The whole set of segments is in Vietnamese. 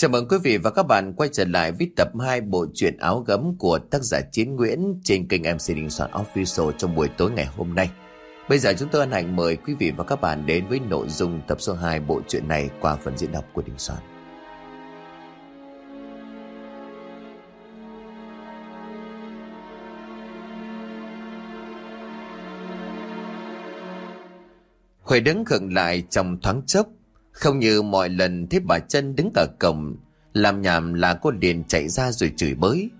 Chào mừng quý vị và các bạn quay trở lại với tập 2 bộ truyện áo gấm của tác giả Chiến Nguyễn trên kênh MC Đình Soạn Official trong buổi tối ngày hôm nay. Bây giờ chúng tôi hân hạnh mời quý vị và các bạn đến với nội dung tập số 2 bộ truyện này qua phần diễn đọc của Đình Soạn. Huệ đứng khựng lại trong thoáng chốc không như mọi lần thấy bà chân đứng ở cổng Làm nhảm là cô liền chạy ra rồi chửi bới.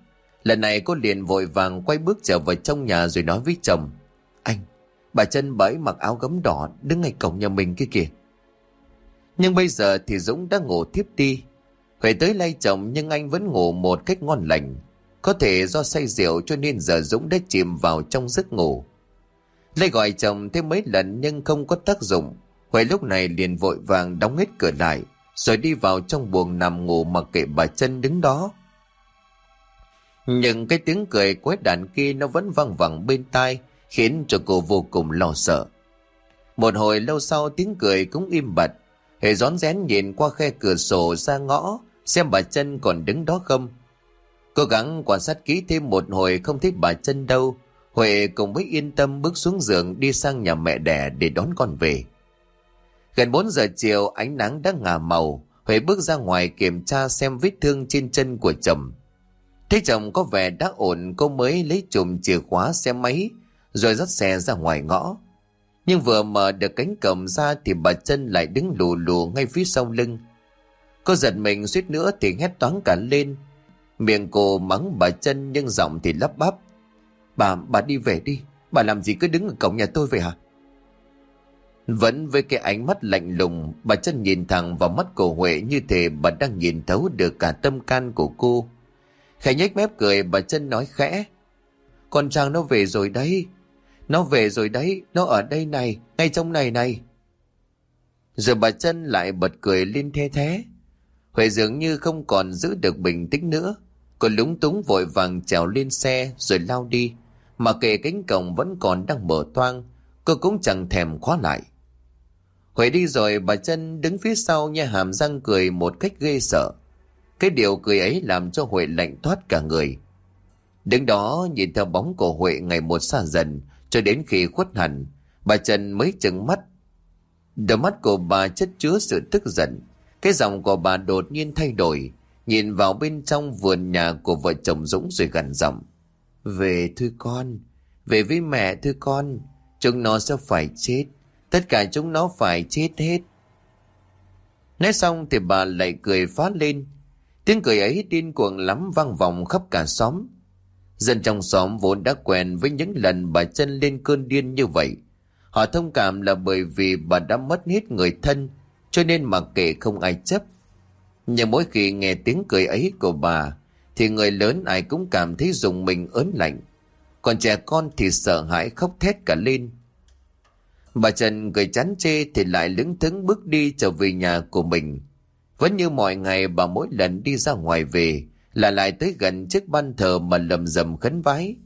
Lần này cô liền vội vàng quay bước trở vào trong nhà rồi nói với chồng Anh, bà chân bẫy mặc áo gấm đỏ đứng ngay cổng nhà mình kia kìa. Nhưng bây giờ thì Dũng đã ngủ thiếp đi. Huệ tới lay chồng nhưng anh vẫn ngủ một cách ngon lành. Có thể do say rượu cho nên giờ Dũng đã chìm vào trong giấc ngủ. Lê gọi chồng thêm mấy lần nhưng không có tác dụng. Huệ lúc này liền vội vàng đóng hết cửa lại, rồi đi vào trong buồng nằm ngủ mặc kệ bà chân đứng đó. Nhưng cái tiếng cười quái đàn kia nó vẫn văng vẳng bên tai, khiến cho cô vô cùng lo sợ. Một hồi lâu sau tiếng cười cũng im bặt, Hệ rón rén nhìn qua khe cửa sổ ra ngõ, xem bà chân còn đứng đó không. Cố gắng quan sát kỹ thêm một hồi không thấy bà chân đâu, Huệ cùng với yên tâm bước xuống giường đi sang nhà mẹ đẻ để đón con về. Gần 4 giờ chiều ánh nắng đã ngả màu, Huệ bước ra ngoài kiểm tra xem vết thương trên chân của chồng. Thấy chồng có vẻ đã ổn cô mới lấy chùm chìa khóa xe máy rồi dắt xe ra ngoài ngõ. Nhưng vừa mở được cánh cổng ra thì bà chân lại đứng lù lù ngay phía sau lưng. Cô giật mình suýt nữa thì hét toán cả lên. Miệng cô mắng bà chân nhưng giọng thì lắp bắp. Bà, bà đi về đi. Bà làm gì cứ đứng ở cổng nhà tôi vậy hả? Vẫn với cái ánh mắt lạnh lùng, bà chân nhìn thẳng vào mắt của Huệ như thể bà đang nhìn thấu được cả tâm can của cô. Khẽ nhếch mép cười, bà chân nói khẽ. Con Trang nó về rồi đấy. Nó về rồi đấy, nó ở đây này, ngay trong này này. Rồi bà chân lại bật cười lên the thế. Huệ dường như không còn giữ được bình tĩnh nữa. Cô lúng túng vội vàng trèo lên xe rồi lao đi. Mà kệ cánh cổng vẫn còn đang mở toang Cô cũng chẳng thèm khóa lại Huệ đi rồi bà chân đứng phía sau nha hàm răng cười một cách ghê sợ. Cái điều cười ấy làm cho Huệ lạnh thoát cả người. Đứng đó nhìn theo bóng của Huệ ngày một xa dần Cho đến khi khuất hẳn Bà Trần mới chừng mắt. Đôi mắt của bà chất chứa sự tức giận. Cái giọng của bà đột nhiên thay đổi Nhìn vào bên trong vườn nhà của vợ chồng Dũng rồi gần giọng. Về thưa con, về với mẹ thưa con, chúng nó sẽ phải chết, tất cả chúng nó phải chết hết. Nói xong thì bà lại cười phát lên, tiếng cười ấy điên cuồng lắm vang vọng khắp cả xóm. Dân trong xóm vốn đã quen với những lần bà chân lên cơn điên như vậy. Họ thông cảm là bởi vì bà đã mất hết người thân, cho nên mặc kệ không ai chấp. Nhưng mỗi khi nghe tiếng cười ấy của bà, thì người lớn ai cũng cảm thấy dùng mình ớn lạnh. Còn trẻ con thì sợ hãi khóc thét cả lên. Bà Trần cười chán chê thì lại lững thững bước đi trở về nhà của mình. Vẫn như mọi ngày bà mỗi lần đi ra ngoài về là lại tới gần chiếc ban thờ mà lầm rầm khấn vái.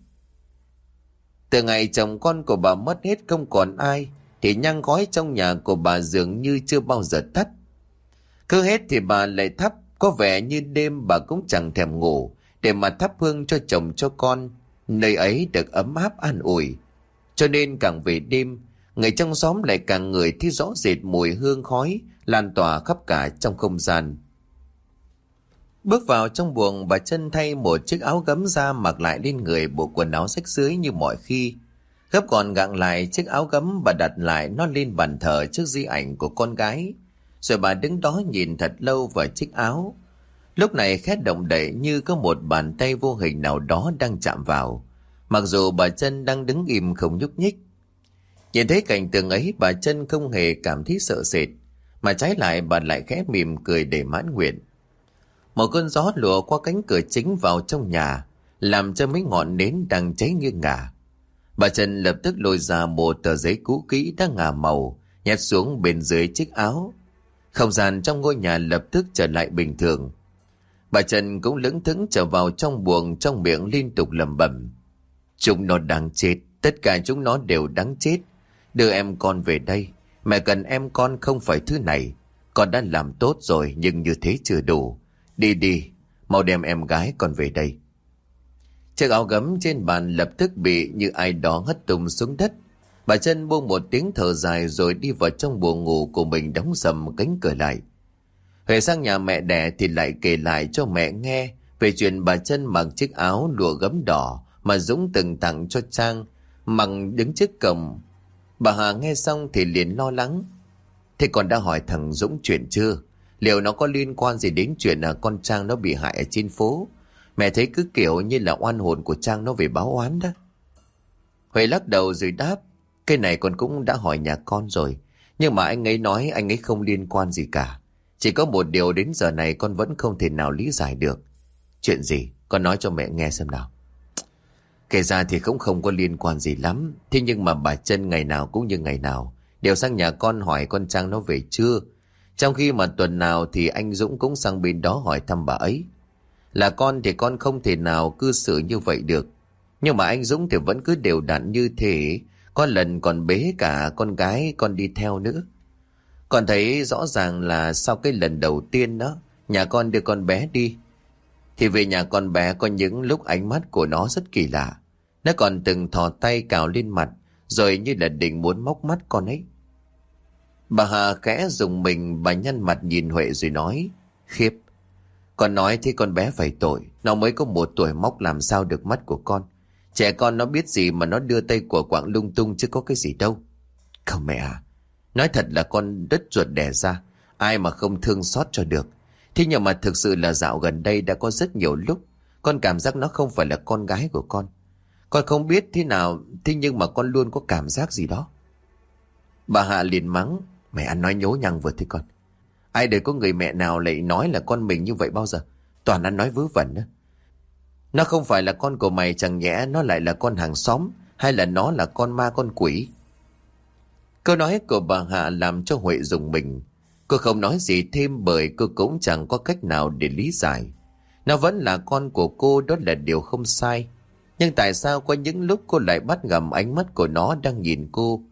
Từ ngày chồng con của bà mất hết không còn ai thì nhang khói trong nhà của bà dường như chưa bao giờ tắt. Cứ hết thì bà lại thắp có vẻ như đêm bà cũng chẳng thèm ngủ để mà thắp hương cho chồng cho con. Nơi ấy được ấm áp an ủi. Cho nên càng về đêm, người trong xóm lại càng người thấy rõ rệt mùi hương khói, lan tỏa khắp cả trong không gian. Bước vào trong buồng, bà chân thay một chiếc áo gấm ra mặc lại lên người bộ quần áo sách dưới như mọi khi. Gấp còn gặng lại chiếc áo gấm, bà đặt lại nó lên bàn thờ trước di ảnh của con gái. Rồi bà đứng đó nhìn thật lâu vào chiếc áo. Lúc này khét động đậy như có một bàn tay vô hình nào đó đang chạm vào. Mặc dù bà chân đang đứng im không nhúc nhích. Nhìn thấy cảnh tượng ấy bà chân không hề cảm thấy sợ sệt. Mà trái lại bà lại khẽ mỉm cười để mãn nguyện. Một cơn gió lùa qua cánh cửa chính vào trong nhà, làm cho mấy ngọn nến đang cháy nghiêng ngả. Bà Trần lập tức lôi ra một tờ giấy cũ kỹ đã ngả màu, nhét xuống bên dưới chiếc áo. Không gian trong ngôi nhà lập tức trở lại bình thường. Bà Trần cũng lững thững trở vào trong buồng trong miệng liên tục lầm bẩm. Chúng nó đáng chết, tất cả chúng nó đều đáng chết. Đưa em con về đây, mẹ cần em con không phải thứ này. Con đã làm tốt rồi nhưng như thế chưa đủ. Đi đi, mau đem em gái con về đây. Chiếc áo gấm trên bàn lập tức bị như ai đó hất tung xuống đất. Bà chân buông một tiếng thở dài rồi đi vào trong buồng ngủ của mình đóng sầm cánh cửa lại. Huệ sang nhà mẹ đẻ thì lại kể lại cho mẹ nghe về chuyện bà chân mặc chiếc áo lụa gấm đỏ mà Dũng từng tặng cho Trang, mặc đứng trước cổng. Bà Hà nghe xong thì liền lo lắng. Thế còn đã hỏi thằng Dũng chuyện chưa? Liệu nó có liên quan gì đến chuyện là con Trang nó bị hại ở trên phố? Mẹ thấy cứ kiểu như là oan hồn của Trang nó về báo oán đó. Huệ lắc đầu rồi đáp. Cái này con cũng đã hỏi nhà con rồi. Nhưng mà anh ấy nói anh ấy không liên quan gì cả. Chỉ có một điều đến giờ này con vẫn không thể nào lý giải được. Chuyện gì? Con nói cho mẹ nghe xem nào. Kể ra thì cũng không có liên quan gì lắm. Thế nhưng mà bà chân ngày nào cũng như ngày nào. Đều sang nhà con hỏi con Trang nó về chưa. Trong khi mà tuần nào thì anh Dũng cũng sang bên đó hỏi thăm bà ấy. Là con thì con không thể nào cư xử như vậy được. Nhưng mà anh Dũng thì vẫn cứ đều đặn như thế. Có lần còn bế cả con gái con đi theo nữa. Con thấy rõ ràng là sau cái lần đầu tiên đó, nhà con đưa con bé đi. Thì về nhà con bé có những lúc ánh mắt của nó rất kỳ lạ. Nó còn từng thò tay cào lên mặt, rồi như là định muốn móc mắt con ấy. Bà Hà khẽ dùng mình bà nhăn mặt nhìn Huệ rồi nói, khiếp. Con nói thì con bé phải tội, nó mới có một tuổi móc làm sao được mắt của con. Trẻ con nó biết gì mà nó đưa tay của quảng lung tung chứ có cái gì đâu. Không mẹ à, nói thật là con đất ruột đẻ ra, ai mà không thương xót cho được. Thế nhưng mà thực sự là dạo gần đây đã có rất nhiều lúc con cảm giác nó không phải là con gái của con. Con không biết thế nào, thế nhưng mà con luôn có cảm giác gì đó. Bà Hạ liền mắng, mẹ ăn nói nhố nhăng vừa thế con. Ai đời có người mẹ nào lại nói là con mình như vậy bao giờ? Toàn ăn nói vớ vẩn đó. Nó không phải là con của mày chẳng nhẽ nó lại là con hàng xóm hay là nó là con ma con quỷ. Câu nói của bà Hạ làm cho Huệ dùng mình. Cô không nói gì thêm bởi cô cũng chẳng có cách nào để lý giải. Nó vẫn là con của cô đó là điều không sai. Nhưng tại sao có những lúc cô lại bắt gặp ánh mắt của nó đang nhìn cô?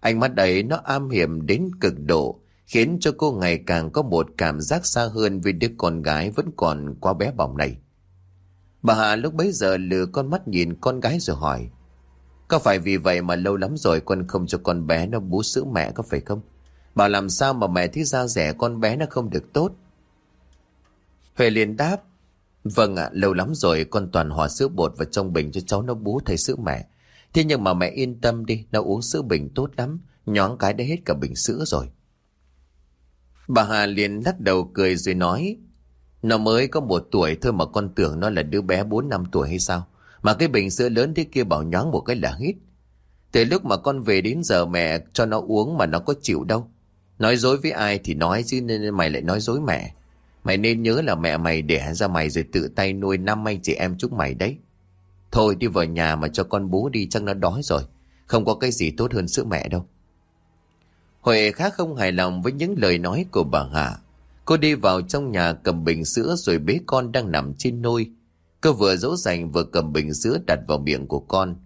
Ánh mắt ấy nó am hiểm đến cực độ, khiến cho cô ngày càng có một cảm giác xa hơn vì đứa con gái vẫn còn quá bé bỏng này. Bà Hà lúc bấy giờ lừa con mắt nhìn con gái rồi hỏi, có phải vì vậy mà lâu lắm rồi con không cho con bé nó bú sữa mẹ có phải không? bà làm sao mà mẹ thấy ra rẻ con bé nó không được tốt? Huệ liền đáp, Vâng ạ, lâu lắm rồi con toàn hòa sữa bột vào trong bình cho cháu nó bú thay sữa mẹ. Thế nhưng mà mẹ yên tâm đi, nó uống sữa bình tốt lắm, nhón cái đã hết cả bình sữa rồi. Bà Hà liền lắc đầu cười rồi nói, nó mới có một tuổi thôi mà con tưởng nó là đứa bé bốn năm tuổi hay sao? Mà cái bình sữa lớn thế kia bảo nhón một cái là hết. Từ lúc mà con về đến giờ mẹ cho nó uống mà nó có chịu đâu. Nói dối với ai thì nói chứ nên mày lại nói dối mẹ. Mày nên nhớ là mẹ mày đẻ ra mày rồi tự tay nuôi năm anh chị em chúng mày đấy. Thôi đi vào nhà mà cho con bú đi, chắc nó đói rồi. Không có cái gì tốt hơn sữa mẹ đâu. Huệ khá không hài lòng với những lời nói của bà Hạ. Cô đi vào trong nhà cầm bình sữa rồi bế con đang nằm trên nôi. Cô vừa dỗ dành vừa cầm bình sữa đặt vào miệng của con.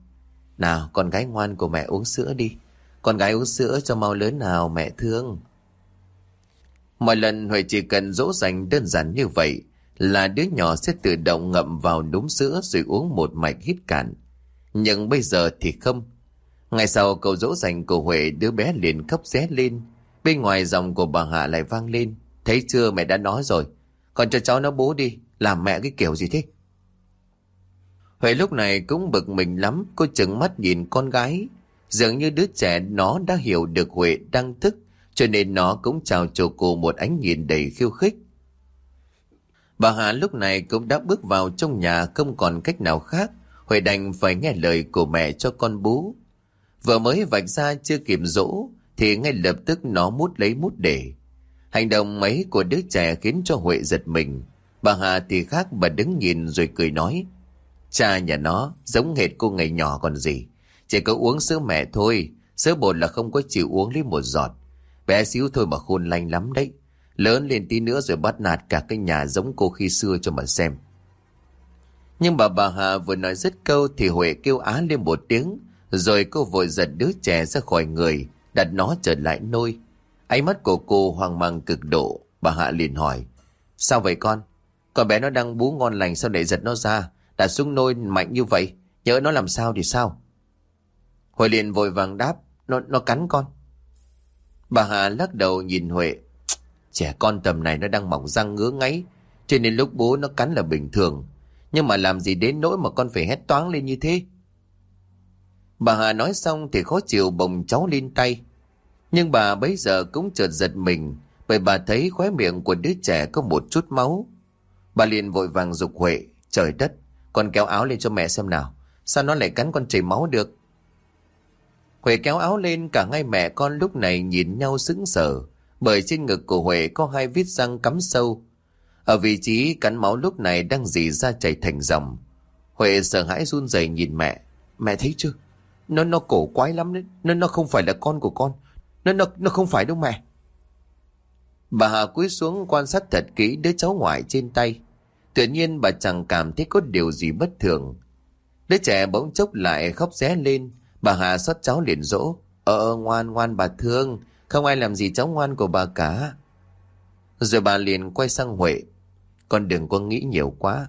Nào, con gái ngoan của mẹ uống sữa đi. Con gái uống sữa cho mau lớn nào, mẹ thương. Mọi lần Huệ chỉ cần dỗ dành đơn giản như vậy là đứa nhỏ sẽ tự động ngậm vào núm sữa rồi uống một mạch hít cạn. Nhưng bây giờ thì không. Ngày sau câu dỗ dành của Huệ, đứa bé liền khóc ré lên. Bên ngoài dòng của bà Hạ lại vang lên. Thấy chưa, mẹ đã nói rồi. Còn cho cháu nó bố đi. Làm mẹ cái kiểu gì thế? Huệ lúc này cũng bực mình lắm. Cô chừng mắt nhìn con gái. Dường như đứa trẻ nó đã hiểu được Huệ đang thức cho nên nó cũng chào cho cô một ánh nhìn đầy khiêu khích. Bà Hà lúc này cũng đã bước vào trong nhà không còn cách nào khác. Huệ đành phải nghe lời của mẹ cho con bú. Vừa mới vạch ra chưa kịp dỗ, thì ngay lập tức nó mút lấy mút để. Hành động mấy của đứa trẻ khiến cho Huệ giật mình. Bà Hà thì khác bà đứng nhìn rồi cười nói. Cha nhà nó giống hệt cô ngày nhỏ còn gì. Chỉ có uống sữa mẹ thôi. Sữa bột là không có chịu uống lấy một giọt. Bé xíu thôi mà khôn lanh lắm đấy. Lớn lên tí nữa rồi bắt nạt cả cái nhà giống cô khi xưa cho mà xem. Nhưng bà bà Hà vừa nói dứt câu thì Huệ kêu á lên một tiếng. Rồi cô vội giật đứa trẻ ra khỏi người, đặt nó trở lại nôi. Ánh mắt của cô hoang mang cực độ, bà Hạ liền hỏi. Sao vậy con? Con bé nó đang bú ngon lành sao lại giật nó ra Đặt xuống nôi mạnh như vậy Nhớ nó làm sao thì sao Huệ liền vội vàng đáp Nó nó cắn con Bà Hà lắc đầu nhìn Huệ. Trẻ con tầm này nó đang mỏng răng ngứa ngáy, Cho nên lúc bố nó cắn là bình thường. Nhưng mà làm gì đến nỗi mà con phải hét toáng lên như thế? Bà Hà nói xong thì khó chịu bồng cháu lên tay. Nhưng bà bấy giờ cũng chợt giật mình, Bởi bà thấy khóe miệng của đứa trẻ có một chút máu. Bà liền vội vàng dục Huệ, Trời đất, Con kéo áo lên cho mẹ xem nào, Sao nó lại cắn con chảy máu được? Huệ kéo áo lên, cả hai mẹ con lúc này nhìn nhau sững sờ, bởi trên ngực của Huệ có hai vết răng cắm sâu. Ở vị trí cắn máu lúc này đang dì ra chảy thành dòng. Huệ sợ hãi run rẩy nhìn mẹ. Mẹ thấy chưa? Nó nó cổ quái lắm đấy. Nó nó không phải là con của con. Nó nó nó không phải đâu mẹ. Bà Hà cúi xuống quan sát thật kỹ đứa cháu ngoại trên tay. Tự nhiên bà chẳng cảm thấy có điều gì bất thường. Đứa trẻ bỗng chốc lại khóc ré lên. Bà Hà xót cháu liền dỗ. Ờ ngoan ngoan bà thương. Không ai làm gì cháu ngoan của bà cả. Rồi bà liền quay sang Huệ. Con đừng có nghĩ nhiều quá.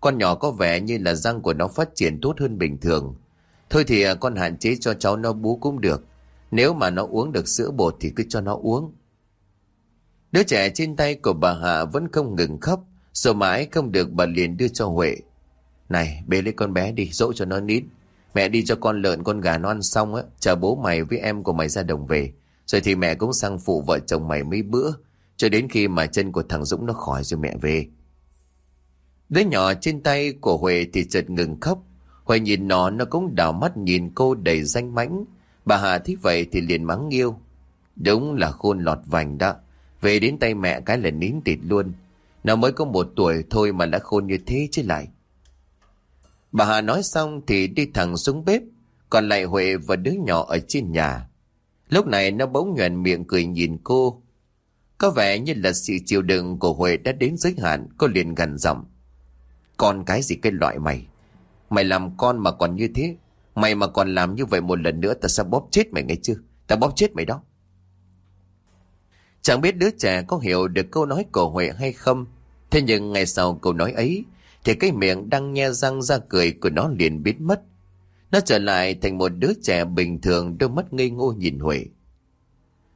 Con nhỏ có vẻ như là răng của nó phát triển tốt hơn bình thường. Thôi thì à, con hạn chế cho cháu nó bú cũng được. Nếu mà nó uống được sữa bột thì cứ cho nó uống. Đứa trẻ trên tay của bà Hạ vẫn không ngừng khóc. Rồi mãi không được bà liền đưa cho Huệ. Này, bế lấy con bé đi, dỗ cho nó nít. Mẹ đi cho con lợn con gà nó ăn xong á. Chờ bố mày với em của mày ra đồng về. Rồi thì mẹ cũng sang phụ vợ chồng mày mấy bữa, Cho đến khi mà chân của thằng Dũng nó khỏi rồi mẹ về. Đứa nhỏ trên tay của Huệ thì chợt ngừng khóc. Huệ nhìn nó nó cũng đảo mắt nhìn cô đầy danh mãnh. Bà Hà thích vậy thì liền mắng yêu. Đúng là khôn lọt vành đó. Về đến tay mẹ cái là nín tịt luôn. Nó mới có một tuổi thôi mà đã khôn như thế chứ lại. Bà Hà nói xong thì đi thẳng xuống bếp Còn lại Huệ và đứa nhỏ ở trên nhà Lúc này nó bỗng nhoèn miệng cười nhìn cô. Có vẻ như là sự chịu đựng của Huệ đã đến giới hạn, cô liền gần giọng. Con cái gì cái loại mày? Mày làm con mà còn như thế. Mày mà còn làm như vậy một lần nữa ta sẽ bóp chết mày nghe chưa? Ta bóp chết mày đó. Chẳng biết đứa trẻ có hiểu được câu nói của Huệ hay không. Thế nhưng ngày sau câu nói ấy, thì cái miệng đang nhe răng ra cười của nó liền biến mất. Nó trở lại thành một đứa trẻ bình thường đôi mắt ngây ngô nhìn Huệ.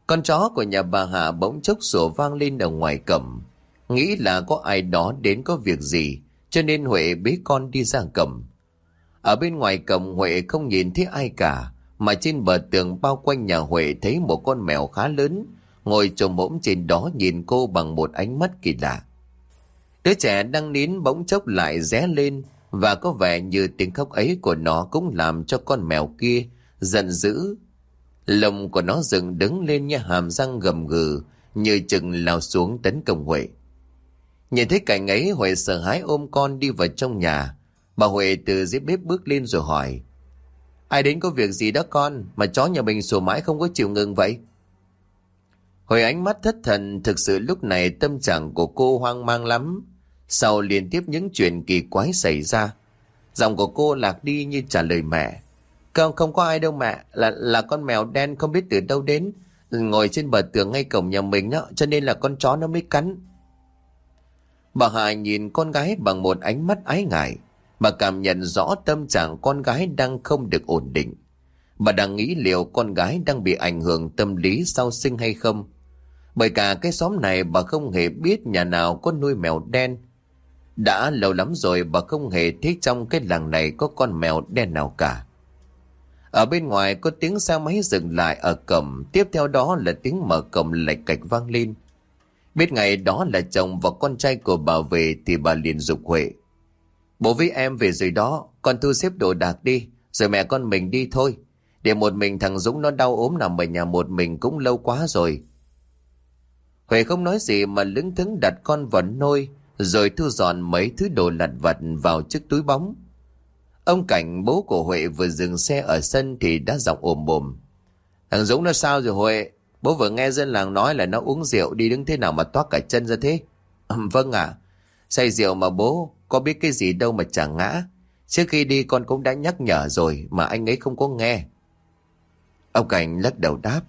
Con chó của nhà bà Hà bỗng chốc sủa vang lên ở ngoài cầm. Nghĩ là có ai đó đến có việc gì, cho nên Huệ bế con đi ra cầm. Ở bên ngoài cầm Huệ không nhìn thấy ai cả, mà trên bờ tường bao quanh nhà Huệ thấy một con mèo khá lớn, ngồi trồm mõm trên đó nhìn cô bằng một ánh mắt kỳ lạ. Đứa trẻ đang nín bỗng chốc lại ré lên, và có vẻ như tiếng khóc ấy của nó cũng làm cho con mèo kia giận dữ. Lông của nó dựng đứng lên như hàm răng gầm gừ, như chừng lao xuống tấn công Huệ. Nhìn thấy cảnh ấy Huệ sợ hãi ôm con đi vào trong nhà. Bà Huệ từ dưới bếp bước lên rồi hỏi. Ai đến có việc gì đó con mà chó nhà mình sủa mãi không có chịu ngừng vậy? Hồi ánh mắt thất thần thực sự lúc này tâm trạng của cô hoang mang lắm. Sau liên tiếp những chuyện kỳ quái xảy ra, giọng của cô lạc đi như trả lời mẹ. Không, không có ai đâu mẹ, là là con mèo đen không biết từ đâu đến, ngồi trên bờ tường ngay cổng nhà mình đó, cho nên là con chó nó mới cắn. Bà Hà nhìn con gái bằng một ánh mắt ái ngại. Bà cảm nhận rõ tâm trạng con gái đang không được ổn định. Bà đang nghĩ liệu con gái đang bị ảnh hưởng tâm lý sau sinh hay không. Bởi cả cái xóm này bà không hề biết nhà nào có nuôi mèo đen đã lâu lắm rồi bà không hề thấy trong cái làng này có con mèo đen nào cả. Ở bên ngoài có tiếng xe máy dừng lại ở cổng, tiếp theo đó là tiếng mở cổng lạch cạch vang lên. Biết ngày đó là chồng và con trai của bà về thì bà liền dục Huệ. Bố với em về rồi đó, con thu xếp đồ đạc đi, rồi mẹ con mình đi thôi. Để một mình thằng Dũng nó đau ốm nằm ở nhà một mình cũng lâu quá rồi. Huệ không nói gì mà lững thững đặt con vào nôi, rồi thu dọn mấy thứ đồ lặt vặt vào chiếc túi bóng. Ông Cảnh bố của Huệ vừa dừng xe ở sân thì đã giọng ồm bồm. Thằng Dũng nó sao rồi Huệ? Bố vừa nghe dân làng nói là nó uống rượu đi đứng thế nào mà toát cả chân ra thế? vâng ạ. À, say rượu mà bố, có biết cái gì đâu mà chẳng ngã. Trước khi đi con cũng đã nhắc nhở rồi mà anh ấy không có nghe. Ông Cảnh lắc đầu đáp.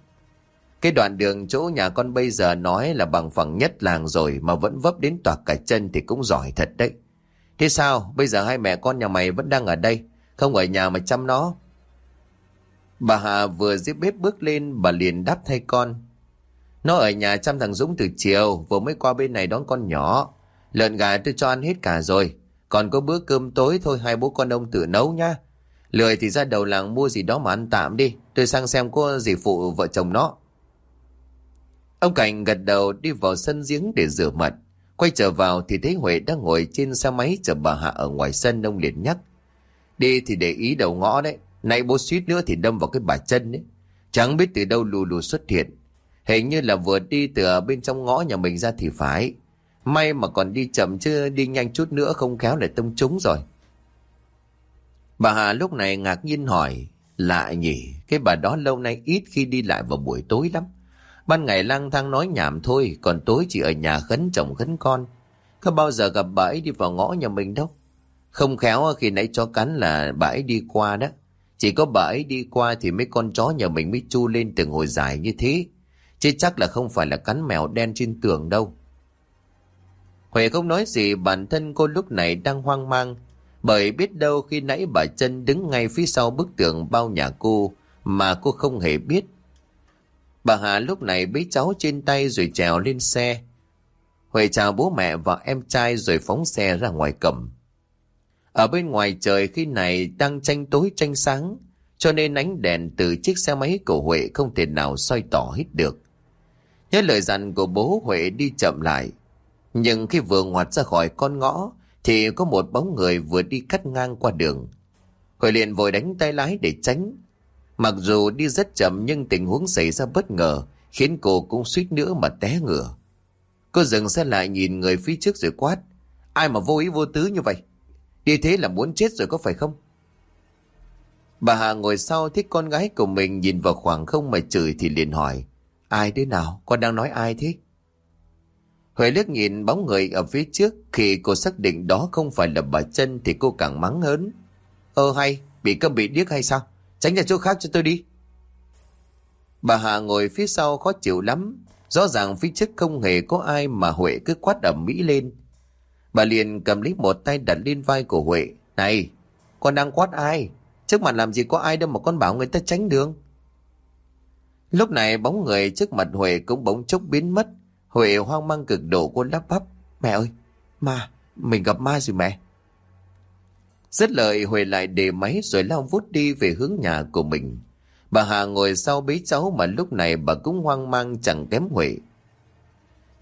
Cái đoạn đường chỗ nhà con bây giờ nói là bằng phẳng nhất làng rồi mà vẫn vấp đến toạc cả chân thì cũng giỏi thật đấy. Thế sao? Bây giờ hai mẹ con nhà mày vẫn đang ở đây, không ở nhà mà chăm nó. Bà Hà vừa dưới bếp bước lên bà liền đáp thay con. Nó ở nhà chăm thằng Dũng từ chiều, vừa mới qua bên này đón con nhỏ. Lợn gà tôi cho ăn hết cả rồi, còn có bữa cơm tối thôi hai bố con ông tự nấu nhá. Lười thì ra đầu làng mua gì đó mà ăn tạm đi, tôi sang xem có gì phụ vợ chồng nó. Ông Cảnh gật đầu đi vào sân giếng để rửa mặt. Quay trở vào thì thấy Huệ đang ngồi trên xe máy chờ bà Hạ ở ngoài sân ông liền nhắc. Đi thì để ý đầu ngõ đấy, nãy bố suýt nữa thì đâm vào cái bà chân đấy. Chẳng biết từ đâu lù lù xuất hiện. Hình như là vừa đi từ bên trong ngõ nhà mình ra thì phải. May mà còn đi chậm chứ đi nhanh chút nữa không khéo lại tông trúng rồi. Bà Hà lúc này ngạc nhiên hỏi, lạ nhỉ, cái bà đó lâu nay ít khi đi lại vào buổi tối lắm. Ban ngày lang thang nói nhảm thôi, còn tối chỉ ở nhà khấn chồng khấn con. Có bao giờ gặp bà ấy đi vào ngõ nhà mình đâu. Không khéo khi nãy chó cắn là bà ấy đi qua đó. Chỉ có bà ấy đi qua thì mấy con chó nhà mình mới chu lên từng hồi dài như thế. Chứ chắc là không phải là cắn mèo đen trên tường đâu. Huệ không nói gì bản thân cô lúc này đang hoang mang. Bởi biết đâu khi nãy bà chân đứng ngay phía sau bức tường bao nhà cô mà cô không hề biết. Bà Hà lúc này bế cháu trên tay rồi trèo lên xe. Huệ chào bố mẹ và em trai rồi phóng xe ra ngoài cầm. Ở bên ngoài trời khi này đang tranh tối tranh sáng, cho nên ánh đèn từ chiếc xe máy của Huệ không thể nào soi tỏ hết được. Nhớ lời dặn của bố Huệ đi chậm lại. Nhưng khi vừa ngoặt ra khỏi con ngõ, thì có một bóng người vừa đi cắt ngang qua đường. Huệ liền vội đánh tay lái để tránh. Mặc dù đi rất chậm nhưng tình huống xảy ra bất ngờ, khiến cô cũng suýt nữa mà té ngửa. Cô dừng xe lại nhìn người phía trước rồi quát. Ai mà vô ý vô tứ như vậy? Đi thế là muốn chết rồi có phải không? Bà Hà ngồi sau thích con gái của mình nhìn vào khoảng không mà chửi thì liền hỏi. Ai thế nào? Con đang nói ai thế? Huệ liếc nhìn bóng người ở phía trước khi cô xác định đó không phải là bà chân thì cô càng mắng hớn. Ơ hay, bị câm bị điếc hay sao? Tránh ra chỗ khác cho tôi đi. Bà Hà ngồi phía sau khó chịu lắm. Rõ ràng phía trước không hề có ai mà Huệ cứ quát ẩm mỹ lên. Bà liền cầm lấy một tay đặt lên vai của Huệ. Này, con đang quát ai? Trước mặt làm gì có ai đâu mà con bảo người ta tránh đường. Lúc này bóng người trước mặt Huệ cũng bỗng chốc biến mất. Huệ hoang mang cực độ cô lắp bắp. Mẹ ơi, ma, mình gặp ma rồi mẹ. Rất lời Huệ lại để máy rồi lao vút đi về hướng nhà của mình. Bà Hà ngồi sau bế cháu mà lúc này bà cũng hoang mang chẳng kém Huệ.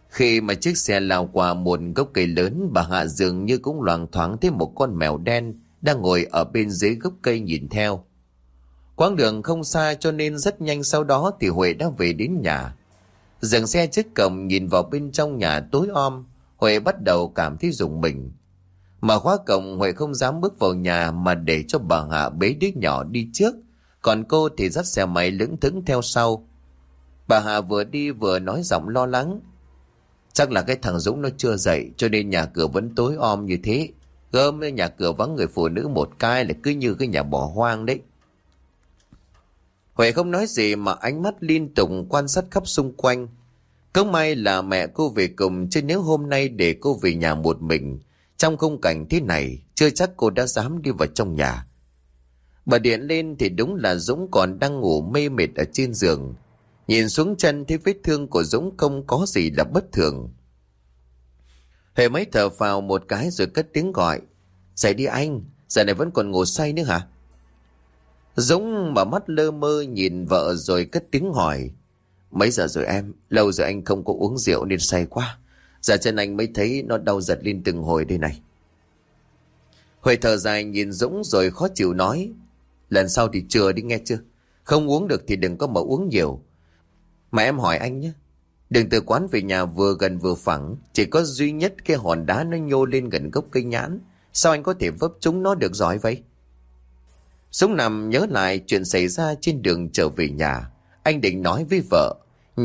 Khi mà chiếc xe lao qua một gốc cây lớn, bà Hạ dường như cũng loàng thoáng thấy một con mèo đen đang ngồi ở bên dưới gốc cây nhìn theo. Quãng đường không xa cho nên rất nhanh sau đó thì Huệ đã về đến nhà. Dừng xe trước cổng nhìn vào bên trong nhà tối om, Huệ bắt đầu cảm thấy rùng mình. Mà khóa cổng Huệ không dám bước vào nhà mà để cho bà Hạ bế đứa nhỏ đi trước, còn cô thì dắt xe máy lững thững theo sau. Bà Hạ vừa đi vừa nói giọng lo lắng. Chắc là cái thằng Dũng nó chưa dậy cho nên nhà cửa vẫn tối om như thế. Gơm nhà cửa vắng người phụ nữ một cái là cứ như cái nhà bỏ hoang đấy. Huệ không nói gì mà ánh mắt liên tục quan sát khắp xung quanh. Không may là mẹ cô về cùng chứ nếu hôm nay để cô về nhà một mình, trong khung cảnh thế này, chưa chắc cô đã dám đi vào trong nhà. Bà điện lên thì đúng là Dũng còn đang ngủ mê mệt ở trên giường. Nhìn xuống chân thấy vết thương của Dũng không có gì là bất thường. hề mấy thở vào một cái rồi cất tiếng gọi. Dậy đi anh, giờ này vẫn còn ngủ say nữa hả? Dũng mở mắt lơ mơ nhìn vợ rồi cất tiếng hỏi. Mấy giờ rồi em? Lâu rồi anh không có uống rượu nên say quá. Giờ chân anh mới thấy nó đau giật lên từng hồi đây này. Huệ thở dài nhìn Dũng rồi khó chịu nói. Lần sau thì chừa đi nghe chưa? Không uống được thì đừng có mà uống nhiều. Mà em hỏi anh nhé. Đường từ quán về nhà vừa gần vừa phẳng. Chỉ có duy nhất cái hòn đá nó nhô lên gần gốc cây nhãn. Sao anh có thể vấp chúng nó được giỏi vậy? Dũng nằm nhớ lại chuyện xảy ra trên đường trở về nhà. Anh định nói với vợ.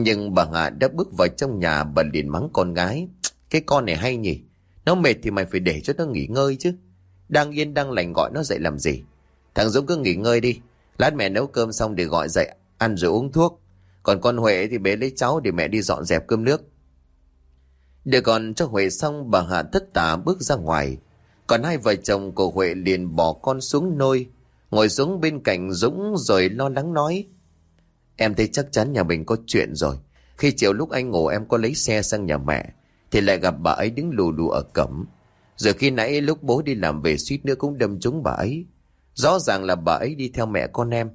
Nhưng bà Hạ đã bước vào trong nhà bà liền mắng con gái. Cái con này hay nhỉ? Nó mệt thì mày phải để cho nó nghỉ ngơi chứ. Đang yên đang lành gọi nó dậy làm gì? Thằng Dũng cứ nghỉ ngơi đi. Lát mẹ nấu cơm xong để gọi dậy, ăn rồi uống thuốc. Còn con Huệ thì bế lấy cháu để mẹ đi dọn dẹp cơm nước. Để còn cho Huệ xong bà Hạ tất tả bước ra ngoài. Còn hai vợ chồng của Huệ liền bỏ con xuống nôi, ngồi xuống bên cạnh Dũng rồi lo lắng nói. Em thấy chắc chắn nhà mình có chuyện rồi. Khi chiều lúc anh ngủ em có lấy xe sang nhà mẹ, thì lại gặp bà ấy đứng lù lù ở cổng. Rồi khi nãy lúc bố đi làm về suýt nữa cũng đâm trúng bà ấy. Rõ ràng là bà ấy đi theo mẹ con em.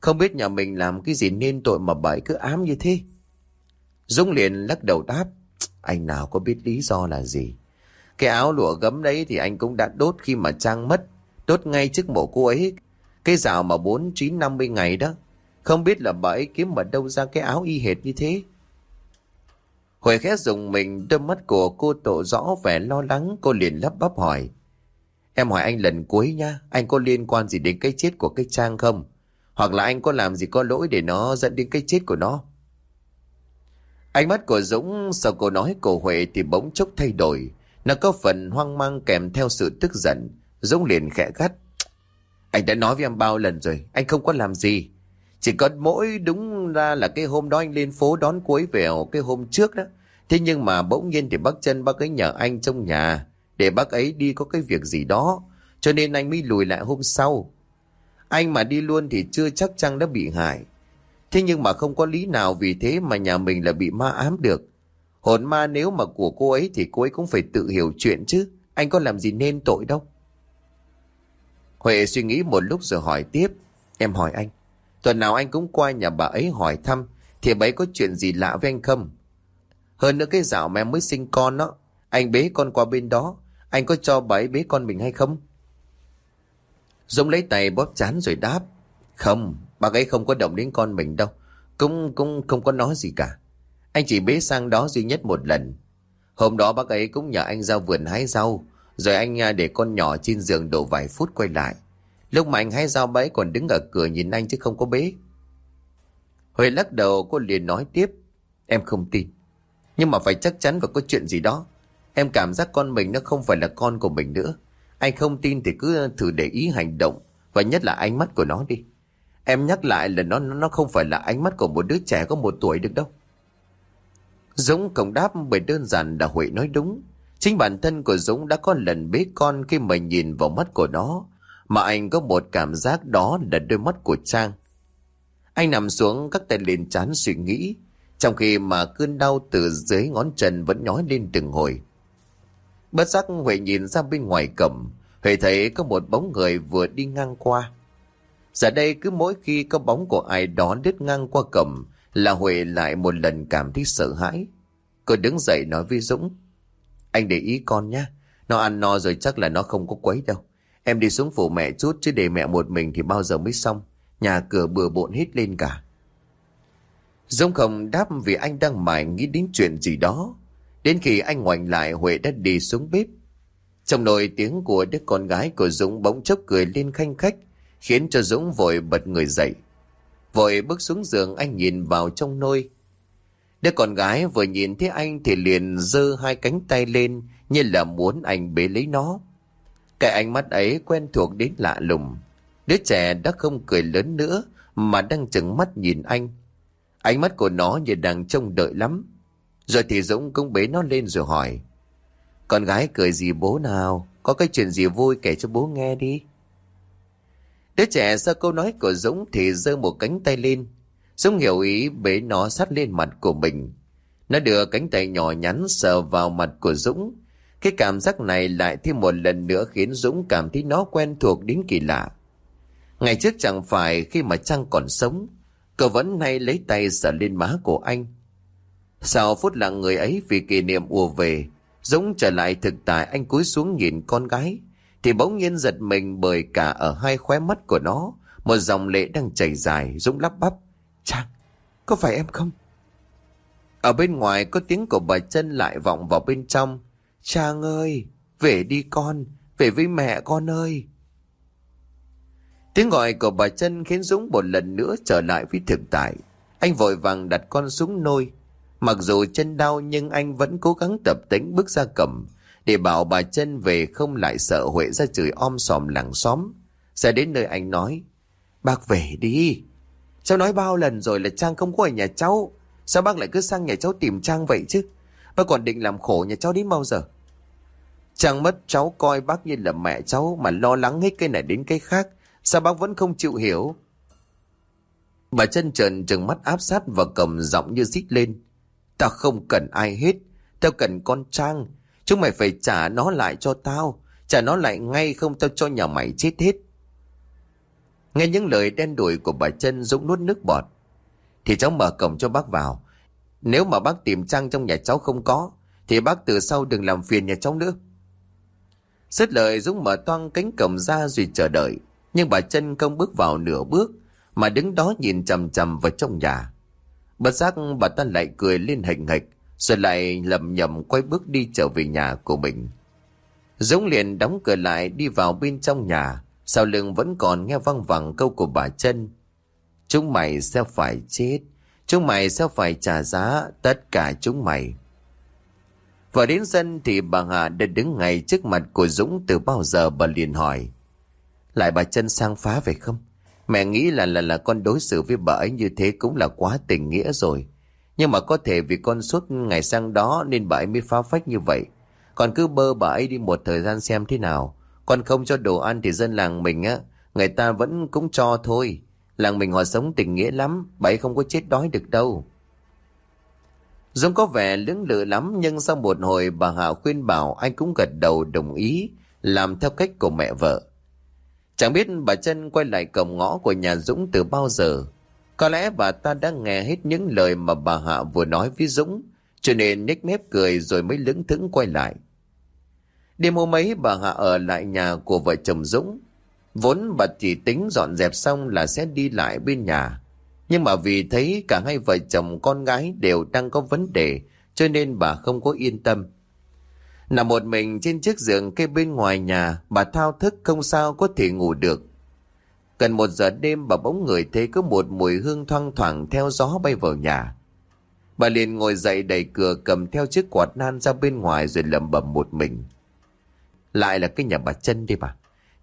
Không biết nhà mình làm cái gì nên tội mà bà ấy cứ ám như thế. Dũng liền lắc đầu đáp. Anh nào có biết lý do là gì. Cái áo lụa gấm đấy thì anh cũng đã đốt khi mà Trang mất. Đốt ngay trước mộ cô ấy. Cái rào mà 4, 9, 50 ngày đó. Không biết là bà ấy kiếm mà đâu ra cái áo y hệt như thế. Huệ khẽ dùng mình đôi mắt của cô tổ rõ vẻ lo lắng cô liền lắp bắp hỏi. Em hỏi anh lần cuối nha, anh có liên quan gì đến cái chết của cái Trang không? Hoặc là anh có làm gì có lỗi để nó dẫn đến cái chết của nó? Ánh mắt của Dũng sau câu nói của Huệ thì bỗng chốc thay đổi. Nó có phần hoang mang kèm theo sự tức giận. Dũng liền khẽ gắt. Anh đã nói với em bao lần rồi, anh không có làm gì. Chỉ có mỗi đúng ra là cái hôm đó anh lên phố đón cuối về, cái hôm trước đó. Thế nhưng mà bỗng nhiên thì bác chân bác ấy nhờ anh trong nhà để bác ấy đi có cái việc gì đó. Cho nên anh mới lùi lại hôm sau. Anh mà đi luôn thì chưa chắc chăng đã bị hại. Thế nhưng mà không có lý nào vì thế mà nhà mình là bị ma ám được. Hồn ma nếu mà của cô ấy thì cô ấy cũng phải tự hiểu chuyện chứ. Anh có làm gì nên tội đâu. Huệ suy nghĩ một lúc rồi hỏi tiếp. Em hỏi anh. Tuần nào anh cũng qua nhà bà ấy hỏi thăm thì bà ấy có chuyện gì lạ với anh không? Hơn nữa cái dạo mẹ mới sinh con đó. Anh bế con qua bên đó. Anh có cho bà ấy bế con mình hay không? Dũng lấy tay bóp chán rồi đáp. Không, bà ấy không có động đến con mình đâu. Cũng cũng không có nói gì cả. Anh chỉ bế sang đó duy nhất một lần. Hôm đó bác ấy cũng nhờ anh ra vườn hái rau. Rồi anh à, để con nhỏ trên giường độ vài phút quay lại. Lúc mà anh hái rau bẫy còn đứng ở cửa nhìn anh chứ không có bế. Huệ lắc đầu cô liền nói tiếp. Em không tin. Nhưng mà phải chắc chắn và có chuyện gì đó. Em cảm giác con mình nó không phải là con của mình nữa. Anh không tin thì cứ thử để ý hành động và nhất là ánh mắt của nó đi. Em nhắc lại là nó nó không phải là ánh mắt của một đứa trẻ có một tuổi được đâu. Dũng cộng đáp bởi đơn giản là Huệ nói đúng. Chính bản thân của Dũng đã có lần bế con khi mà nhìn vào mắt của nó, mà anh có một cảm giác đó là đôi mắt của Trang. Anh nằm xuống các tay lên chán suy nghĩ, trong khi mà cơn đau từ dưới ngón chân vẫn nhói lên từng hồi. Bất giác Huệ nhìn ra bên ngoài cổng, Huệ thấy có một bóng người vừa đi ngang qua. Giờ đây cứ mỗi khi có bóng của ai đó đứt ngang qua cổng là Huệ lại một lần cảm thấy sợ hãi. Cô đứng dậy nói với Dũng. Anh để ý con nhé, nó ăn no rồi chắc là nó không có quấy đâu. Em đi xuống phủ mẹ chút chứ để mẹ một mình thì bao giờ mới xong. Nhà cửa bừa bộn hết lên cả. Dũng không đáp vì anh đang mải nghĩ đến chuyện gì đó. Đến khi anh ngoảnh lại Huệ đã đi xuống bếp. Trong nồi tiếng của đứa con gái của Dũng bỗng chốc cười lên khanh khách, khiến cho Dũng vội bật người dậy. Vội bước xuống giường anh nhìn vào trong nôi. Đứa con gái vừa nhìn thấy anh thì liền giơ hai cánh tay lên như là muốn anh bế lấy nó. Cái ánh mắt ấy quen thuộc đến lạ lùng. Đứa trẻ đã không cười lớn nữa, mà đang chừng mắt nhìn anh. Ánh mắt của nó như đang trông đợi lắm. Rồi thì Dũng cũng bế nó lên rồi hỏi. Con gái cười gì bố nào? Có cái chuyện gì vui kể cho bố nghe đi. Đứa trẻ sau câu nói của Dũng thì giơ một cánh tay lên. Dũng hiểu ý bế nó sát lên mặt của mình. Nó đưa cánh tay nhỏ nhắn sờ vào mặt của Dũng. Cái cảm giác này lại thêm một lần nữa khiến Dũng cảm thấy nó quen thuộc đến kỳ lạ. Ngày trước chẳng phải khi mà Trăng còn sống, cậu vẫn hay lấy tay sờ lên má của anh. Sau phút lặng người ấy vì kỷ niệm ùa về, Dũng trở lại thực tại anh cúi xuống nhìn con gái, thì bỗng nhiên giật mình bởi cả ở hai khóe mắt của nó, một dòng lệ đang chảy dài, Dũng lắp bắp. Trang, có phải em không? Ở bên ngoài có tiếng của bà chân lại vọng vào bên trong. Trang ơi, về đi con, về với mẹ con ơi. Tiếng gọi của bà chân khiến Dũng một lần nữa trở lại với thực tại. Anh vội vàng đặt con xuống nôi, Mặc dù chân đau nhưng anh vẫn cố gắng tập tính bước ra cầm để bảo bà chân về không lại sợ Huệ ra chửi om sòm làng xóm. Sẽ đến nơi anh nói, bác về đi. Cháu nói bao lần rồi là Trang không có ở nhà cháu. Sao bác lại cứ sang nhà cháu tìm Trang vậy chứ? Bác còn định làm khổ nhà cháu đến bao giờ? Trang mất cháu coi bác như là mẹ cháu mà lo lắng hết cái này đến cái khác. Sao bác vẫn không chịu hiểu? Bà chân trần trừng mắt áp sát và cầm giọng như rít lên. Tao không cần ai hết. Tao cần con Trang. Chúng mày phải trả nó lại cho tao. Trả nó lại ngay không tao cho nhà mày chết hết. Nghe những lời đen đủi của bà chân Dũng nuốt nước bọt. Thì cháu mở cổng cho bác vào. Nếu mà bác tìm Trang trong nhà cháu không có, thì bác từ sau đừng làm phiền nhà cháu nữa. Xứt lời Dũng mở toang cánh cổng ra rồi chờ đợi. Nhưng bà chân không bước vào nửa bước, mà đứng đó nhìn chầm chầm vào trong nhà. Bất giác bà ta lại cười lên hình hịch, rồi lại lầm nhầm quay bước đi trở về nhà của mình. Dũng liền đóng cửa lại đi vào bên trong nhà, sau lưng vẫn còn nghe văng vẳng câu của bà chân. Chúng mày sẽ phải chết, chúng mày sẽ phải trả giá tất cả chúng mày. Vừa đến sân thì bà Hà đã đứng ngay trước mặt của Dũng từ bao giờ bà liền hỏi. Lại bà chân sang phá phải không? Mẹ nghĩ là là là con đối xử với bà ấy như thế cũng là quá tình nghĩa rồi. Nhưng mà có thể vì con suốt ngày sang đó nên bà ấy mới phá phách như vậy. Còn cứ bơ bà ấy đi một thời gian xem thế nào. Còn không cho đồ ăn thì dân làng mình á, người ta vẫn cũng cho thôi. Làng mình họ sống tình nghĩa lắm, bà ấy không có chết đói được đâu. Dũng có vẻ lưỡng lự lắm nhưng sau một hồi bà Hạ khuyên bảo anh cũng gật đầu đồng ý làm theo cách của mẹ vợ. Chẳng biết bà chân quay lại cổng ngõ của nhà Dũng từ bao giờ. Có lẽ bà ta đã nghe hết những lời mà bà Hạ vừa nói với Dũng, cho nên nhếch mép cười rồi mới lững thững quay lại. Đêm hôm ấy bà Hạ ở lại nhà của vợ chồng Dũng. Vốn bà chỉ tính dọn dẹp xong là sẽ đi lại bên nhà. Nhưng mà vì thấy cả hai vợ chồng con gái đều đang có vấn đề, cho nên bà không có yên tâm. Nằm một mình trên chiếc giường cây bên ngoài nhà, bà thao thức không sao có thể ngủ được. Gần một giờ đêm bà bỗng người thấy có một mùi hương thoang thoảng theo gió bay vào nhà. Bà liền ngồi dậy đẩy cửa cầm theo chiếc quạt nan ra bên ngoài rồi lẩm bẩm một mình. Lại là cái nhà bà chân đi bà.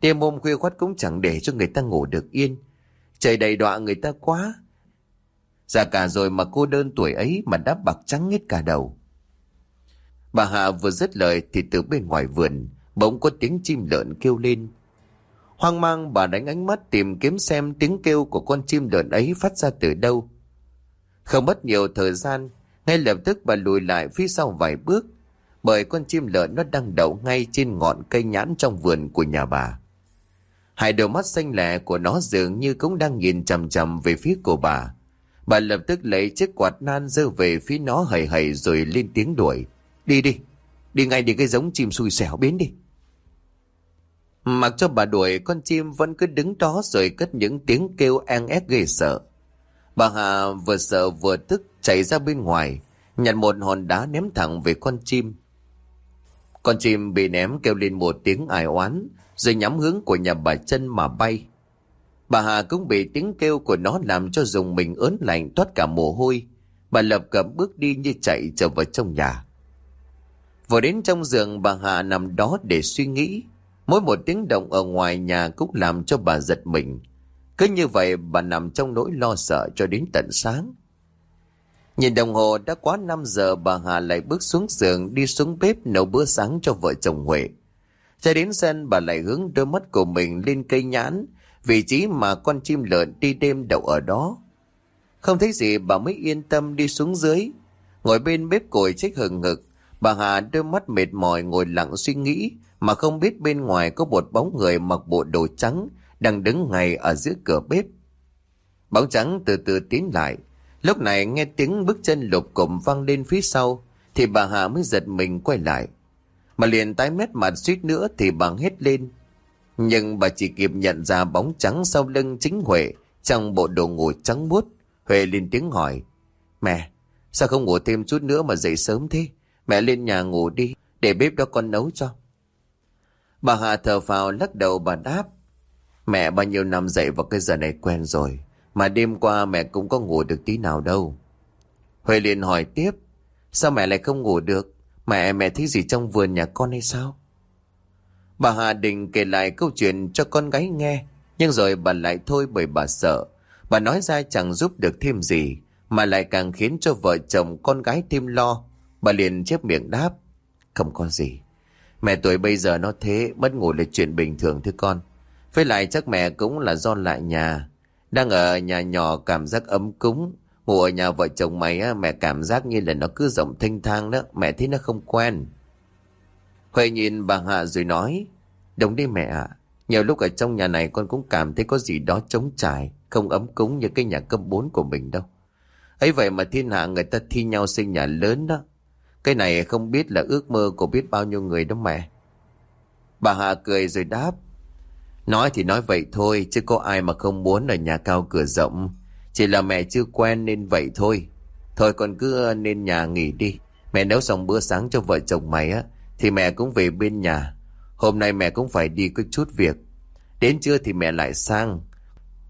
Đêm hôm khuya khoát cũng chẳng để cho người ta ngủ được yên. Trời đầy đọa người ta quá. Già cả rồi mà cô đơn tuổi ấy mà đã bạc trắng hết cả đầu. Bà Hạ vừa dứt lời thì từ bên ngoài vườn bỗng có tiếng chim lợn kêu lên. Hoang mang bà đánh ánh mắt tìm kiếm xem tiếng kêu của con chim lợn ấy phát ra từ đâu. Không mất nhiều thời gian, ngay lập tức bà lùi lại phía sau vài bước, bởi con chim lợn nó đang đậu ngay trên ngọn cây nhãn trong vườn của nhà bà. Hai đôi mắt xanh lẻ của nó dường như cũng đang nhìn chầm chầm về phía của bà. Bà lập tức lấy chiếc quạt nan dơ về phía nó hầy hầy rồi lên tiếng đuổi. Đi đi, đi ngay đi cái giống chim xui xẻo biến đi. Mặc cho bà đuổi, con chim vẫn cứ đứng đó rồi cất những tiếng kêu an ép ghê sợ. Bà Hà vừa sợ vừa tức chạy ra bên ngoài, nhặt một hòn đá ném thẳng về con chim. Con chim bị ném kêu lên một tiếng ai oán, rồi nhắm hướng của nhà bà chân mà bay. Bà Hà cũng bị tiếng kêu của nó làm cho dùng mình ớn lạnh toát cả mồ hôi. Bà lập cập bước đi như chạy trở vào trong nhà. Vừa đến trong giường, bà Hà nằm đó để suy nghĩ. Mỗi một tiếng động ở ngoài nhà cũng làm cho bà giật mình. Cứ như vậy, bà nằm trong nỗi lo sợ cho đến tận sáng. Nhìn đồng hồ, đã quá 5 giờ, bà Hà lại bước xuống giường, đi xuống bếp nấu bữa sáng cho vợ chồng Huệ. Ra đến sân bà lại hướng đôi mắt của mình lên cây nhãn, vị trí mà con chim lợn đi đêm đậu ở đó. Không thấy gì bà mới yên tâm đi xuống dưới, ngồi bên bếp củi trách hừng ngực. Bà Hà đôi mắt mệt mỏi ngồi lặng suy nghĩ mà không biết bên ngoài có một bóng người mặc bộ đồ trắng đang đứng ngay ở giữa cửa bếp. Bóng trắng từ từ tiến lại. Lúc này nghe tiếng bước chân lục cụm vang lên phía sau thì bà Hà mới giật mình quay lại. Mà liền tái mét mặt suýt nữa thì bằng hết lên. Nhưng bà chỉ kịp nhận ra bóng trắng sau lưng chính Huệ trong bộ đồ ngủ trắng muốt. Huệ lên tiếng hỏi. Mẹ, sao không ngủ thêm chút nữa mà dậy sớm thế? Mẹ lên nhà ngủ đi, để bếp đó con nấu cho. Bà Hà thở vào lắc đầu bà đáp. Mẹ bao nhiêu năm dậy vào cái giờ này quen rồi. Mà đêm qua mẹ cũng có ngủ được tí nào đâu. Huệ liền hỏi tiếp. Sao mẹ lại không ngủ được? Mẹ mẹ thấy gì trong vườn nhà con hay sao? Bà Hà định kể lại câu chuyện cho con gái nghe. Nhưng rồi bà lại thôi bởi bà sợ. Bà nói ra chẳng giúp được thêm gì, mà lại càng khiến cho vợ chồng con gái thêm lo. Bà liền chép miệng đáp. Không có gì. Mẹ tuổi bây giờ nó thế, mất ngủ là chuyện bình thường thưa con. Với lại chắc mẹ cũng là do lại nhà. Đang ở nhà nhỏ cảm giác ấm cúng. Ngủ ở nhà vợ chồng mày á, mẹ cảm giác như là nó cứ rộng thanh thang đó. Mẹ thấy nó không quen. Huệ nhìn bà Hạ rồi nói. Đúng đi mẹ ạ. Nhiều lúc ở trong nhà này con cũng cảm thấy có gì đó trống trải. Không ấm cúng như cái nhà cấp 4 của mình đâu. ấy vậy mà thiên hạ người ta thi nhau xây nhà lớn đó. Cái này không biết là ước mơ của biết bao nhiêu người đó mẹ. Bà Hạ cười rồi đáp. Nói thì nói vậy thôi, chứ có ai mà không muốn ở nhà cao cửa rộng. Chỉ là mẹ chưa quen nên vậy thôi. Thôi con cứ ờ, nên nhà nghỉ đi. Mẹ nấu xong bữa sáng cho vợ chồng mày á, thì mẹ cũng về bên nhà. Hôm nay mẹ cũng phải đi có chút việc. Đến trưa thì mẹ lại sang.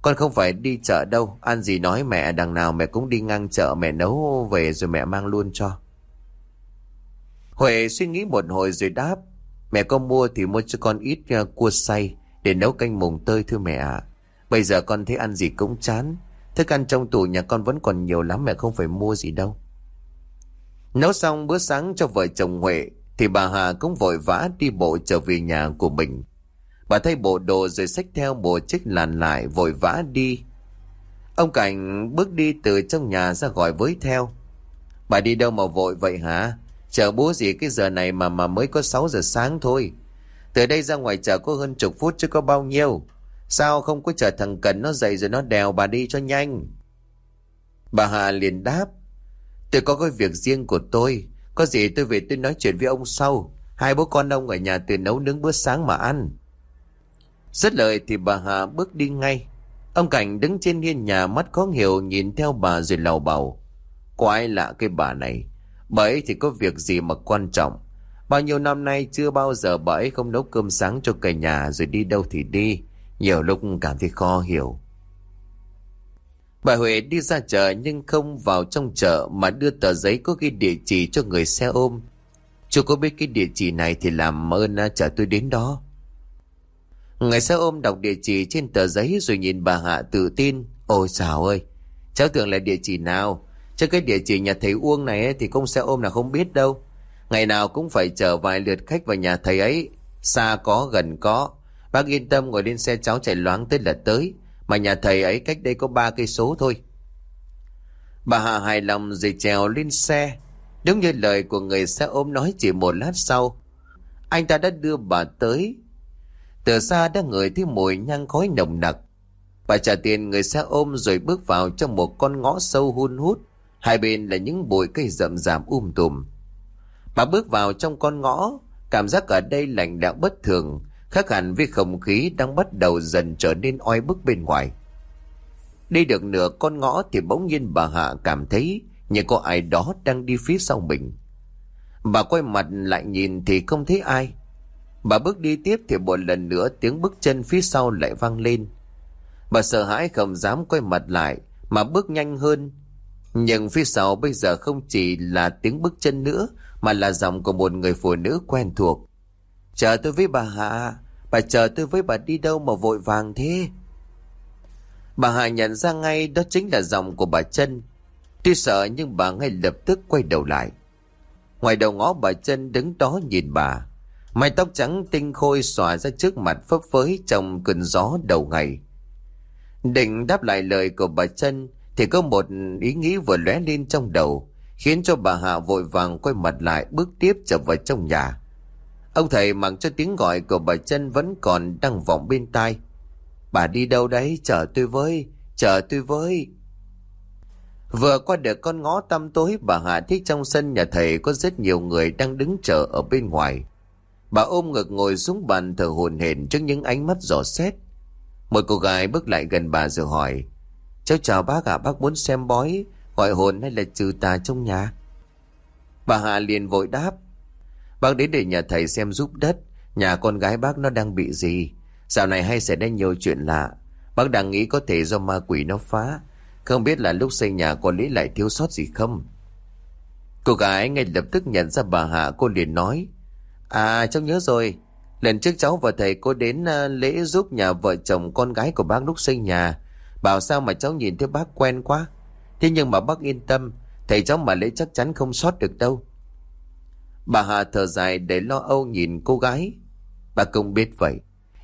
Con không phải đi chợ đâu. Ăn gì nói mẹ đằng nào mẹ cũng đi ngang chợ mẹ nấu về rồi mẹ mang luôn cho. Huệ suy nghĩ một hồi rồi đáp. Mẹ có mua thì mua cho con ít ờ, cua xay để nấu canh mùng tơi thưa mẹ ạ. Bây giờ con thấy ăn gì cũng chán. Thức ăn trong tủ nhà con vẫn còn nhiều lắm, mẹ không phải mua gì đâu. Nấu xong bữa sáng cho vợ chồng Huệ, thì bà Hà cũng vội vã đi bộ trở về nhà của mình. Bà thay bộ đồ rồi xách theo bộ chiếc làn lại vội vã đi. Ông Cảnh bước đi từ trong nhà ra gọi với theo. Bà đi đâu mà vội vậy hả? Chờ bố gì cái giờ này mà mà mới có 6 giờ sáng thôi. Từ đây ra ngoài chợ có hơn chục phút chứ có bao nhiêu. Sao không có chờ thằng Cần nó dậy rồi nó đèo bà đi cho nhanh. Bà Hà liền đáp. Tôi có cái việc riêng của tôi. Có gì tôi về tôi nói chuyện với ông sau. Hai bố con ông ở nhà từ nấu nướng bữa sáng mà ăn. Rất lời thì bà Hà bước đi ngay. Ông Cảnh đứng trên hiên nhà mắt khó hiểu nhìn theo bà rồi lầu bầu. Có ai lạ cái bà này? Bà ấy thì có việc gì mà quan trọng. Bao nhiêu năm nay chưa bao giờ bà ấy không nấu cơm sáng cho cả nhà rồi đi đâu thì đi. Nhiều lúc cảm thấy khó hiểu. Bà Huệ đi ra chợ nhưng không vào trong chợ mà đưa tờ giấy có ghi địa chỉ cho người xe ôm. Chú có biết cái địa chỉ này thì làm ơn chở tôi đến đó. Người xe ôm đọc địa chỉ trên tờ giấy rồi nhìn bà Hạ tự tin. Ôi chào ơi, cháu tưởng là địa chỉ nào? Chứ cái địa chỉ nhà thầy Uông này thì công xe ôm là không biết đâu. Ngày nào cũng phải chở vài lượt khách vào nhà thầy ấy. Xa có, gần có. Bác yên tâm ngồi lên xe cháu chạy loáng tới là tới. Mà nhà thầy ấy cách đây có ba cây số thôi. Bà Hạ hài lòng rồi trèo lên xe. Đúng như lời của người xe ôm nói chỉ một lát sau. Anh ta đã đưa bà tới. Từ xa đã ngửi thấy mùi nhang khói nồng nặc. Bà trả tiền người xe ôm rồi bước vào trong một con ngõ sâu hun hút. Hai bên là những bụi cây rậm rạp um tùm. Bà bước vào trong con ngõ, cảm giác ở đây lạnh lẽo bất thường, khác hẳn với không khí đang bắt đầu dần trở nên oi bức bên ngoài. Đi được nửa con ngõ thì bỗng nhiên bà Hạ cảm thấy như có ai đó đang đi phía sau mình. Bà quay mặt lại nhìn thì không thấy ai. Bà bước đi tiếp thì một lần nữa tiếng bước chân phía sau lại vang lên. Bà sợ hãi không dám quay mặt lại, mà bước nhanh hơn nhưng phía sau bây giờ không chỉ là tiếng bước chân nữa, mà là giọng của một người phụ nữ quen thuộc. Chờ tôi với bà Hạ, bà chờ tôi với bà đi đâu mà vội vàng thế? Bà Hạ nhận ra ngay đó chính là giọng của bà chân. Tuy sợ nhưng bà ngay lập tức quay đầu lại. Ngoài đầu ngõ bà chân đứng đó nhìn bà. Mái tóc trắng tinh khôi xòa ra trước mặt phấp phới trong cơn gió đầu ngày. Định đáp lại lời của bà chân thì có một ý nghĩ vừa lóe lên trong đầu, khiến cho bà Hạ vội vàng quay mặt lại bước tiếp trở vào trong nhà. Ông thầy mặc cho tiếng gọi của bà chân vẫn còn đang vọng bên tai. Bà đi đâu đấy? Chờ tôi với, chờ tôi với. Vừa qua được con ngõ tăm tối bà Hạ thấy trong sân nhà thầy có rất nhiều người đang đứng chờ ở bên ngoài. Bà ôm ngực ngồi xuống bàn thờ hồn hển trước những ánh mắt rõ xét. Một cô gái bước lại gần bà rồi hỏi Cháu chào bác ạ, bác muốn xem bói, gọi hồn hay là trừ tà trong nhà? Bà Hạ liền vội đáp. Bác đến để nhà thầy xem giúp đất, nhà con gái bác nó đang bị gì. Dạo này hay xảy ra nhiều chuyện lạ. Bác đang nghĩ có thể do ma quỷ nó phá. Không biết là lúc xây nhà có lý lại thiếu sót gì không? Cô gái ngay lập tức nhận ra bà Hạ cô liền nói. À cháu nhớ rồi. Lần trước cháu và thầy cô đến ờ, lễ giúp nhà vợ chồng con gái của bác lúc xây nhà. Bảo sao mà cháu nhìn thấy bác quen quá. Thế nhưng mà bác yên tâm, thầy cháu mà lễ chắc chắn không sót được đâu. Bà Hà thở dài để lo âu nhìn cô gái. Bà công biết vậy.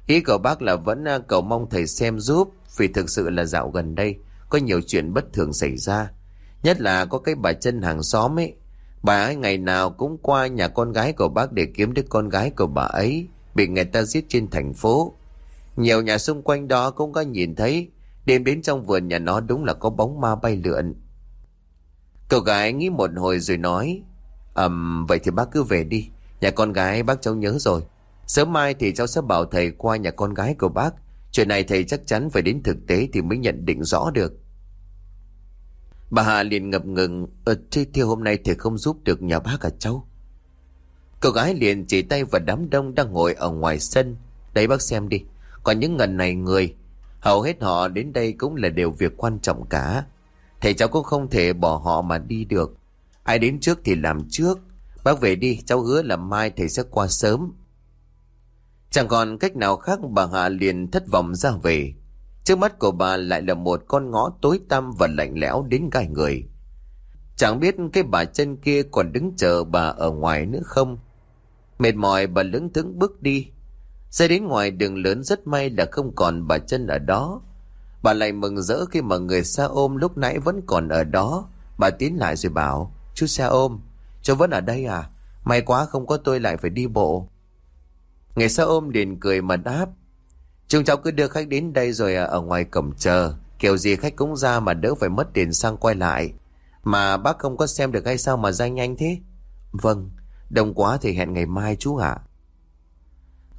Ý của bác là vẫn à, cầu mong thầy xem giúp, vì thực sự là dạo gần đây, có nhiều chuyện bất thường xảy ra. Nhất là có cái bà chân hàng xóm ấy. Bà ấy ngày nào cũng qua nhà con gái của bác để kiếm đứa con gái của bà ấy, bị người ta giết trên thành phố. Nhiều nhà xung quanh đó cũng có nhìn thấy, đêm đến trong vườn nhà nó đúng là có bóng ma bay lượn. Cậu gái nghĩ một hồi rồi nói um, Vậy thì bác cứ về đi. Nhà con gái bác cháu nhớ rồi. Sớm mai thì cháu sẽ bảo thầy qua nhà con gái của bác. Chuyện này thầy chắc chắn phải đến thực tế Thì mới nhận định rõ được. Bà Hà liền ngập ngừng Ờ thế thì hôm nay thầy không giúp được nhà bác à cháu? Cậu gái liền chỉ tay vào đám đông đang ngồi ở ngoài sân. Đấy bác xem đi Còn những ngần này người Hầu hết họ đến đây cũng là điều việc quan trọng cả. Thầy cháu cũng không thể bỏ họ mà đi được. Ai đến trước thì làm trước. Bác về đi, cháu hứa là mai thầy sẽ qua sớm. Chẳng còn cách nào khác, bà Hạ liền thất vọng ra về. Trước mắt của bà lại là một con ngõ tối tăm và lạnh lẽo đến gai người. Chẳng biết cái bà chân kia còn đứng chờ bà ở ngoài nữa không? Mệt mỏi, bà lững thững bước đi. Ra đến ngoài đường lớn, rất may là không còn bà chân ở đó. Bà lại mừng rỡ khi mà người xa ôm lúc nãy vẫn còn ở đó. Bà tiến lại rồi bảo Chú xe ôm. Cháu vẫn ở đây à? May quá không có tôi lại phải đi bộ. Người xe ôm liền cười mà đáp. Chúng cháu cứ đưa khách đến đây rồi à, ở ngoài cổng chờ. Kiểu gì khách cũng ra mà đỡ phải mất tiền sang quay lại. Mà bác không có xem được hay sao mà ra nhanh thế? Vâng Đông quá thì hẹn ngày mai chú ạ.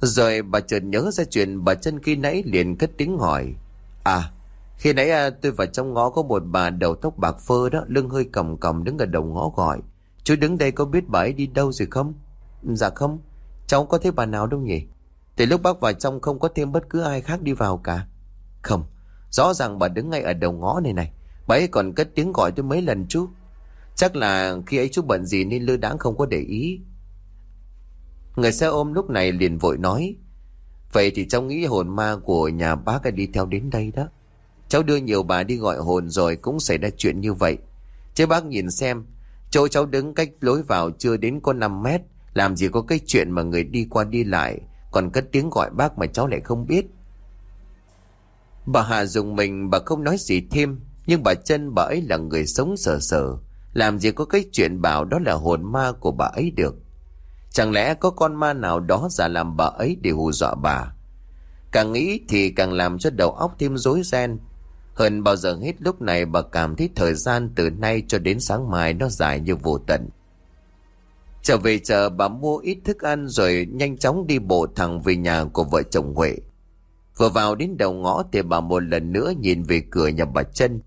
Rồi bà chợt nhớ ra chuyện bà chân khi nãy liền cất tiếng hỏi. À khi nãy à, tôi vào trong ngõ có một bà đầu tóc bạc phơ đó, lưng hơi cầm cầm đứng ở đầu ngõ gọi. Chú đứng đây có biết bà ấy đi đâu rồi không? Dạ không, cháu có thấy bà nào đâu nhỉ? Từ lúc bác vào trong không có thêm bất cứ ai khác đi vào cả. Không, rõ ràng bà đứng ngay ở đầu ngõ này này. Bà ấy còn cất tiếng gọi tôi mấy lần chú. Chắc là khi ấy chú bận gì nên lư đáng không có để ý. Người xe ôm lúc này liền vội nói. Vậy thì cháu nghĩ hồn ma của nhà bác ấy đi theo đến đây đó. Cháu đưa nhiều bà đi gọi hồn rồi cũng xảy ra chuyện như vậy. Chứ bác nhìn xem, chỗ cháu đứng cách lối vào chưa đến có 5 mét, làm gì có cái chuyện mà người đi qua đi lại, còn cất tiếng gọi bác mà cháu lại không biết. Bà Hà dùng mình bà không nói gì thêm, nhưng bà chân bà ấy là người sống sờ sờ, làm gì có cái chuyện bảo đó là hồn ma của bà ấy được. Chẳng lẽ có con ma nào đó giả làm bà ấy để hù dọa bà? Càng nghĩ thì càng làm cho đầu óc thêm rối ren, hơn bao giờ hết lúc này bà cảm thấy thời gian từ nay cho đến sáng mai nó dài như vô tận. Trở về chợ bà mua ít thức ăn rồi nhanh chóng đi bộ thẳng về nhà của vợ chồng Huệ. Vừa vào đến đầu ngõ thì bà một lần nữa nhìn về cửa nhà bà chân.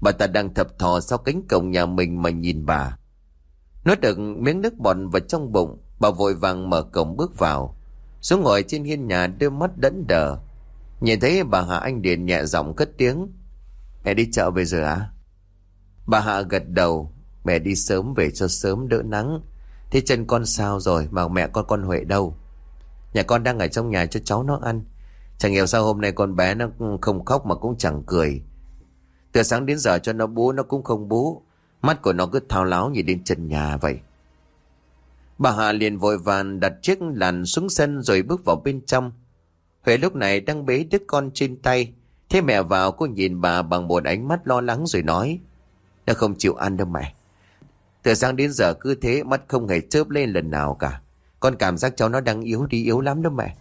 Bà ta đang thập thò sau cánh cổng nhà mình mà nhìn bà. Nuốt được miếng nước bọt vào trong bụng, bà vội vàng mở cổng bước vào. Xuống ngồi trên hiên nhà đưa mắt đẫn đờ. Nhìn thấy bà Hạ Anh Điền nhẹ giọng cất tiếng. Mẹ đi chợ về rồi à? Bà Hạ gật đầu. Mẹ đi sớm về cho sớm đỡ nắng. Thế chân con sao rồi mà mẹ con con Huệ đâu? Nhà con đang ở trong nhà cho cháu nó ăn. Chẳng hiểu sao hôm nay con bé nó không khóc mà cũng chẳng cười. Từ sáng đến giờ cho nó bú, nó cũng không bú. Mắt của nó cứ thao láo nhìn đến chân nhà vậy. Bà Hạ liền vội vàng đặt chiếc làn xuống sân rồi bước vào bên trong. Huệ lúc này đang bế đứa con trên tay. Thế mẹ vào cô nhìn bà bằng một ánh mắt lo lắng rồi nói. Nó không chịu ăn đâu mẹ. Từ sáng đến giờ cứ thế, mắt không hề chớp lên lần nào cả. Con cảm giác cháu nó đang yếu đi yếu lắm đó mẹ.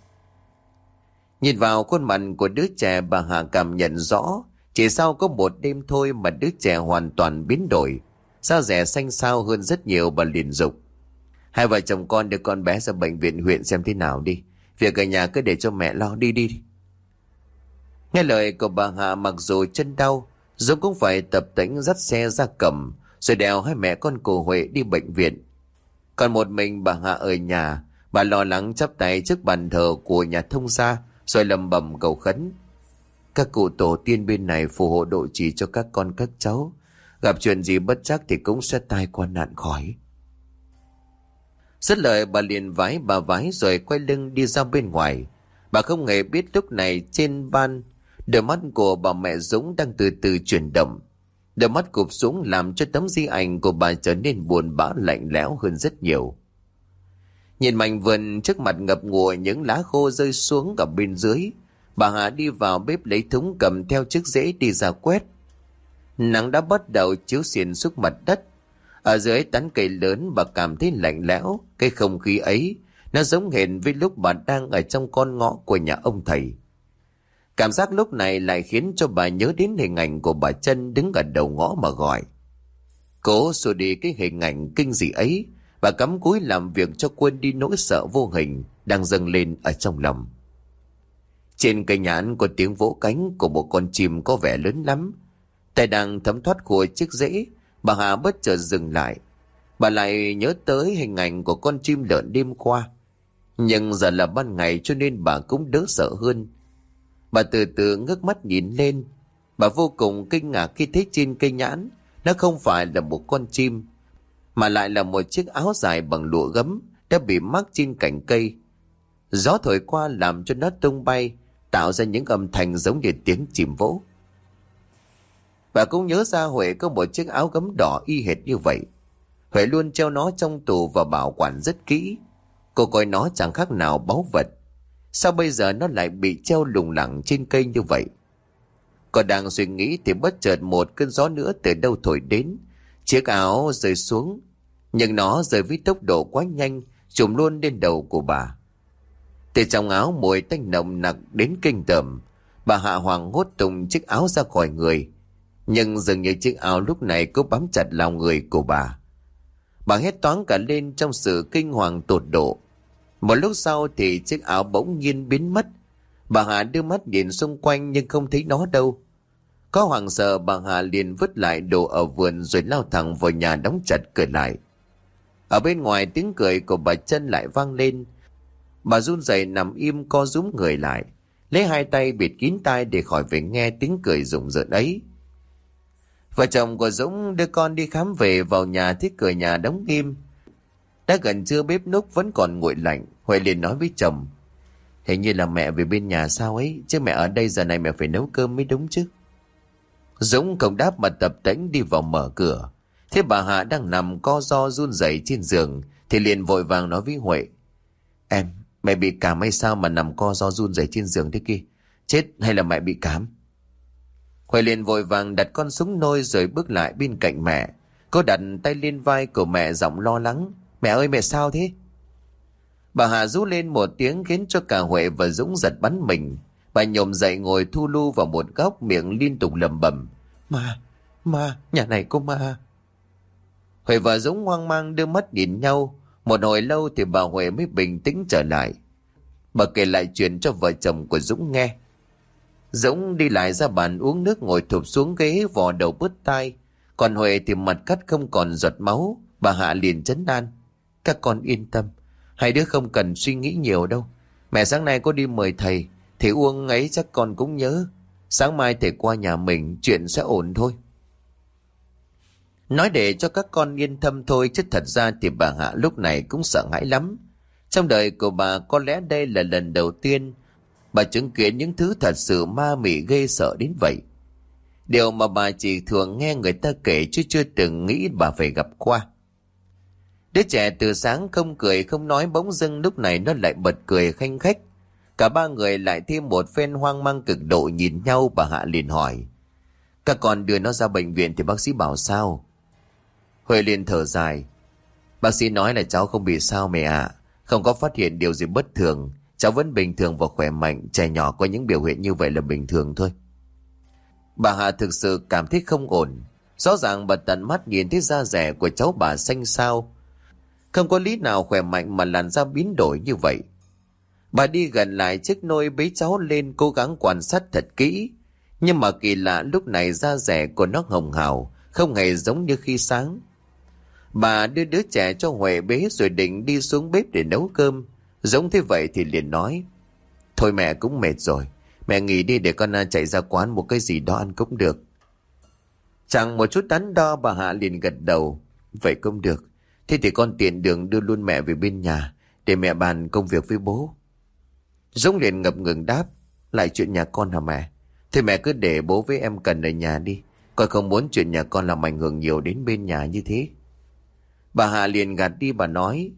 Nhìn vào khuôn mặt của đứa trẻ, bà Hạ cảm nhận rõ. Chỉ sau có một đêm thôi mà đứa trẻ hoàn toàn biến đổi. Da rẻ xanh xao hơn rất nhiều bà liền dục. Hai vợ chồng con đưa con bé ra bệnh viện huyện xem thế nào đi. Việc ở nhà cứ để cho mẹ lo đi đi. Nghe lời của bà Hạ mặc dù chân đau, Dũng cũng phải tập tĩnh dắt xe ra cầm, rồi đèo hai mẹ con cô Huệ đi bệnh viện. Còn một mình bà Hạ ở nhà, bà lo lắng chắp tay trước bàn thờ của nhà thông gia, rồi lầm bầm cầu khấn. Các cụ tổ tiên bên này phù hộ độ trì cho các con các cháu. Gặp chuyện gì bất chắc thì cũng sẽ tai qua nạn khỏi. Rất lời bà liền vái bà vái rồi quay lưng đi ra bên ngoài. Bà không hề biết lúc này trên ban Đôi mắt của bà mẹ Dũng đang từ từ chuyển động. Đôi mắt cụp xuống làm cho tấm di ảnh của bà trở nên buồn bã lạnh lẽo hơn rất nhiều. Nhìn mảnh vườn trước mặt ngập ngùa những lá khô rơi xuống ở bên dưới. Bà Hà đi vào bếp lấy thúng cầm theo chiếc rễ đi ra quét. Nắng đã bắt đầu chiếu xiên xuống mặt đất. Ở dưới tán cây lớn, bà cảm thấy lạnh lẽo. Cái không khí ấy, nó giống hệt với lúc bà đang ở trong con ngõ của nhà ông thầy. Cảm giác lúc này lại khiến cho bà nhớ đến hình ảnh của bà chân đứng ở đầu ngõ mà gọi. Cố xua đi cái hình ảnh kinh dị ấy, bà cắm cúi làm việc cho quên đi nỗi sợ vô hình đang dâng lên ở trong lòng. Trên cây nhãn có tiếng vỗ cánh của một con chim có vẻ lớn lắm. Tay đang thấm thoát của chiếc rễ, bà Hà bất chợt dừng lại. Bà lại nhớ tới hình ảnh của con chim lợn đêm qua. Nhưng giờ là ban ngày cho nên bà cũng đỡ sợ hơn. Bà từ từ ngước mắt nhìn lên. Bà vô cùng kinh ngạc khi thấy trên cây nhãn, nó không phải là một con chim, mà lại là một chiếc áo dài bằng lụa gấm đã bị mắc trên cành cây. Gió thổi qua làm cho nó tung bay, tạo ra những âm thanh giống như tiếng chim vỗ. Bà cũng nhớ ra Huệ có một chiếc áo gấm đỏ y hệt như vậy. Huệ luôn treo nó trong tủ và bảo quản rất kỹ. Cô coi nó chẳng khác nào báu vật. Sao bây giờ nó lại bị treo lủng lẳng trên cây như vậy? Còn đang suy nghĩ thì bất chợt một cơn gió nữa từ đâu thổi đến. Chiếc áo rơi xuống. Nhưng nó rơi với tốc độ quá nhanh, trùm luôn lên đầu của bà. Từ trong áo mùi tanh nồng nặc đến kinh tởm. Bà Hạ Hoàng hốt tung chiếc áo ra khỏi người. Nhưng dường như chiếc áo lúc này cứ bám chặt lòng người của bà. Bà hét toán cả lên trong sự kinh hoàng tột độ. Một lúc sau thì chiếc áo bỗng nhiên biến mất. Bà Hà đưa mắt nhìn xung quanh nhưng không thấy nó đâu. Có hoàng sợ, bà Hà liền vứt lại đồ ở vườn rồi lao thẳng vào nhà đóng chặt cửa lại. Ở bên ngoài tiếng cười của bà chân lại vang lên. Bà run rẩy nằm im co rúm người lại. Lấy hai tay bịt kín tai để khỏi phải nghe tiếng cười rụng rợn ấy. Vợ chồng của Dũng đưa con đi khám về vào nhà thích cửa nhà đóng im. Đã gần trưa bếp núc vẫn còn nguội lạnh. Huệ liền nói với chồng. Hình như là mẹ về bên nhà sao ấy. Chứ mẹ ở đây giờ này mẹ phải nấu cơm mới đúng chứ. Dũng không đáp mà tập tễnh đi vào mở cửa. Thế bà Hạ đang nằm co do run rẩy trên giường. Thì liền vội vàng nói với Huệ. Em, mẹ bị cảm hay sao mà nằm co do run rẩy trên giường thế kia? Chết hay là mẹ bị cảm? Huệ liền vội vàng đặt con súng nôi rồi bước lại bên cạnh mẹ. Cô đặt tay lên vai của mẹ giọng lo lắng. Mẹ ơi mẹ sao thế? Bà Hà rú lên một tiếng khiến cho cả Huệ và Dũng giật bắn mình. Bà nhổm dậy ngồi thu lu vào một góc miệng liên tục lầm bầm. Ma, ma, nhà này có ma. Huệ và Dũng hoang mang đưa mắt nhìn nhau. Một hồi lâu thì bà Huệ mới bình tĩnh trở lại. Bà kể lại chuyện cho vợ chồng của Dũng nghe. Dũng đi lại ra bàn uống nước ngồi thụp xuống ghế vò đầu bứt tai. Còn Huệ thì mặt cắt không còn giọt máu. Bà Hạ liền chấn an. Các con yên tâm. Hai đứa không cần suy nghĩ nhiều đâu. Mẹ sáng nay có đi mời thầy. Thì Uông ấy chắc con cũng nhớ. Sáng mai thầy qua nhà mình, chuyện sẽ ổn thôi. Nói để cho các con yên tâm thôi, chứ thật ra thì bà Hạ lúc này cũng sợ hãi lắm. Trong đời của bà, có lẽ đây là lần đầu tiên bà chứng kiến những thứ thật sự ma mị ghê sợ đến vậy. Điều mà bà chỉ thường nghe người ta kể chứ chưa từng nghĩ bà phải gặp qua. Đứa trẻ từ sáng không cười, không nói bỗng dưng lúc này nó lại bật cười khanh khách. Cả ba người lại thêm một phen hoang mang cực độ nhìn nhau bà Hạ liền hỏi. Các con đưa nó ra bệnh viện thì bác sĩ bảo sao? Huệ liền thở dài. Bác sĩ nói là cháu không bị sao mẹ ạ. Không có phát hiện điều gì bất thường. Cháu vẫn bình thường và khỏe mạnh. Trẻ nhỏ có những biểu hiện như vậy là bình thường thôi. Bà Hạ thực sự cảm thấy không ổn. Rõ ràng bà tận mắt nhìn thấy da rẻ của cháu bà xanh xao. Không có lý nào khỏe mạnh mà làn da biến đổi như vậy. Bà đi gần lại chiếc nôi bế cháu lên cố gắng quan sát thật kỹ. Nhưng mà kỳ lạ lúc này da rẻ của nó hồng hào, không hề giống như khi sáng. Bà đưa đứa trẻ cho Huệ bế rồi định đi xuống bếp để nấu cơm. Giống thế vậy thì liền nói. Thôi mẹ cũng mệt rồi. Mẹ nghỉ đi để con à, chạy ra quán một cái gì đó ăn cũng được. Chẳng một chút đắn đo bà Hạ liền gật đầu. Vậy cũng được. Thế thì con tiện đường đưa luôn mẹ về bên nhà để mẹ bàn công việc với bố. Dũng liền ngập ngừng đáp. Lại chuyện nhà con hả mẹ? Thế mẹ cứ để bố với em cần ở nhà đi. Con không muốn chuyện nhà con làm ảnh hưởng nhiều đến bên nhà như thế. Bà Hà liền gạt đi bà nói.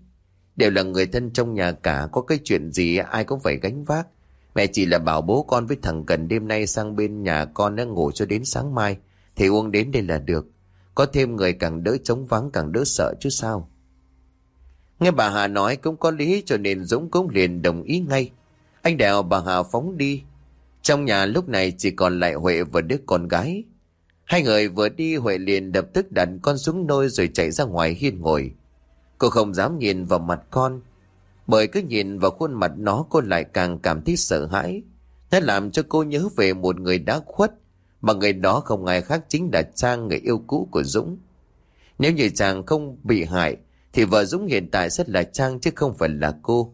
Đều là người thân trong nhà cả, có cái chuyện gì ai cũng phải gánh vác. Mẹ chỉ là bảo bố con với thằng Cần đêm nay sang bên nhà con đã ngủ cho đến sáng mai. Thì uống đến đây là được. Có thêm người càng đỡ chống vắng, càng đỡ sợ chứ sao. Nghe bà Hà nói cũng có lý, cho nên Dũng cũng liền đồng ý ngay. Anh đèo bà Hà phóng đi. Trong nhà lúc này chỉ còn lại Huệ và đứa con gái. Hai người vừa đi, Huệ liền đập tức đặt con xuống nôi rồi chạy ra ngoài hiên ngồi. Cô không dám nhìn vào mặt con. Bởi cứ nhìn vào khuôn mặt nó cô lại càng cảm thấy sợ hãi. Nó làm cho cô nhớ về một người đã khuất. Mà người đó không ai khác chính là Trang, người yêu cũ của Dũng. Nếu như chàng không bị hại, thì vợ Dũng hiện tại rất là Trang chứ không phải là cô.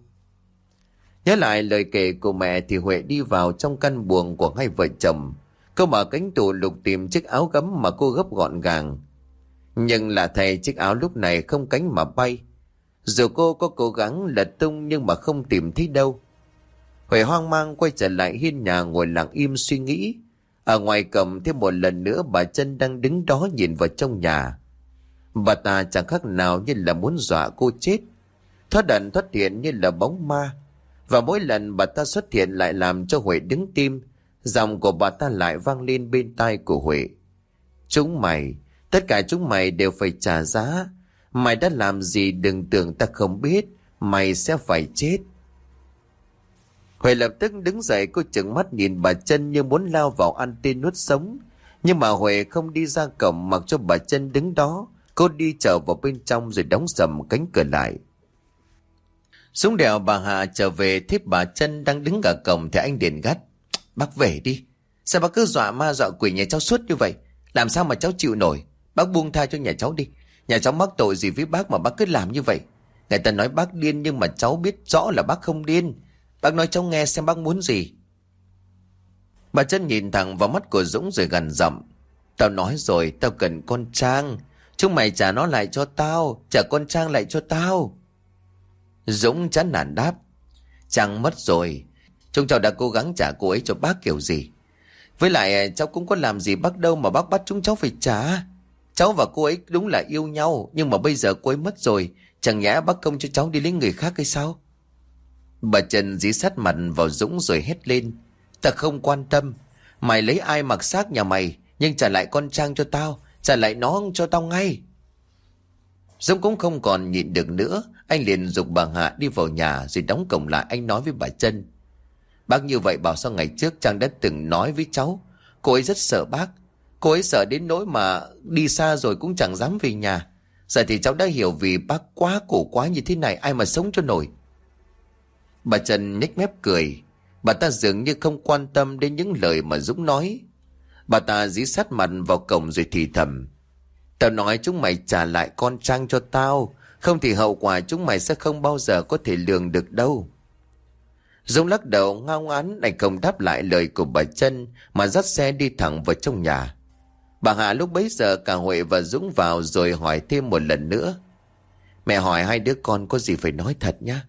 Nhớ lại lời kể của mẹ thì Huệ đi vào trong căn buồng của hai vợ chồng. Cô mở cánh tủ lục tìm chiếc áo gấm mà cô gấp gọn gàng. Nhưng là thầy chiếc áo lúc này không cánh mà bay. Dù cô có cố gắng lật tung nhưng mà không tìm thấy đâu. Huệ hoang mang quay trở lại hiên nhà ngồi lặng im suy nghĩ. Ở ngoài cầm thêm một lần nữa bà chân đang đứng đó nhìn vào trong nhà. Bà ta chẳng khác nào như là muốn dọa cô chết. Thoát đần thoát hiện như là bóng ma. Và mỗi lần bà ta xuất hiện lại làm cho Huệ đứng tim. Dòng của bà ta lại vang lên bên tai của Huệ. Chúng mày, tất cả chúng mày đều phải trả giá. Mày đã làm gì đừng tưởng ta không biết. Mày sẽ phải chết. Huệ lập tức đứng dậy, cô chừng mắt nhìn bà chân như muốn lao vào ăn tên nuốt sống. Nhưng mà Huệ không đi ra cổng mặc cho bà chân đứng đó. Cô đi trở vào bên trong rồi đóng sầm cánh cửa lại. Xuống đèo bà Hạ trở về thấy bà chân đang đứng ở cổng thì anh điền gắt. Bác về đi. Sao bác cứ dọa ma dọa quỷ nhà cháu suốt như vậy? Làm sao mà cháu chịu nổi? Bác buông tha cho nhà cháu đi. Nhà cháu mắc tội gì với bác mà bác cứ làm như vậy? Người ta nói bác điên nhưng mà cháu biết rõ là bác không điên. Bác nói cháu nghe xem bác muốn gì. Bà chân nhìn thẳng vào mắt của Dũng rồi gần giọng. Tao nói rồi, tao cần con Trang. Chúng mày trả nó lại cho tao, trả con Trang lại cho tao. Dũng chán nản đáp. Trang mất rồi, chúng cháu đã cố gắng trả cô ấy cho bác kiểu gì. Với lại cháu cũng có làm gì bác đâu mà bác bắt chúng cháu phải trả. Cháu và cô ấy đúng là yêu nhau, nhưng mà bây giờ cô ấy mất rồi, chẳng nhẽ bác công cho cháu đi lấy người khác hay sao? Bà Trần dí sát mặt vào Dũng rồi hét lên. Ta không quan tâm, mày lấy ai mặc xác nhà mày, nhưng trả lại con Trang cho tao, trả lại nó cho tao ngay. Dũng cũng không còn nhịn được nữa, anh liền dục bà Hạ đi vào nhà rồi đóng cổng lại anh nói với bà Trân. Bác như vậy bảo sao ngày trước Trang đã từng nói với cháu, cô ấy rất sợ bác. Cô ấy sợ đến nỗi mà đi xa rồi cũng chẳng dám về nhà. Giờ thì cháu đã hiểu vì bác quá cổ quá như thế này ai mà sống cho nổi. Bà Trần nhếch mép cười. Bà ta dường như không quan tâm đến những lời mà Dũng nói. Bà ta dí sát mặt vào cổng rồi thì thầm. Tao nói chúng mày trả lại con Trang cho tao. Không thì hậu quả chúng mày sẽ không bao giờ có thể lường được đâu. Dũng lắc đầu ngao ngán anh không đáp lại lời của bà chân mà dắt xe đi thẳng vào trong nhà. Bà Hạ lúc bấy giờ cả Huệ và Dũng vào rồi hỏi thêm một lần nữa. Mẹ hỏi hai đứa con có gì phải nói thật nhá.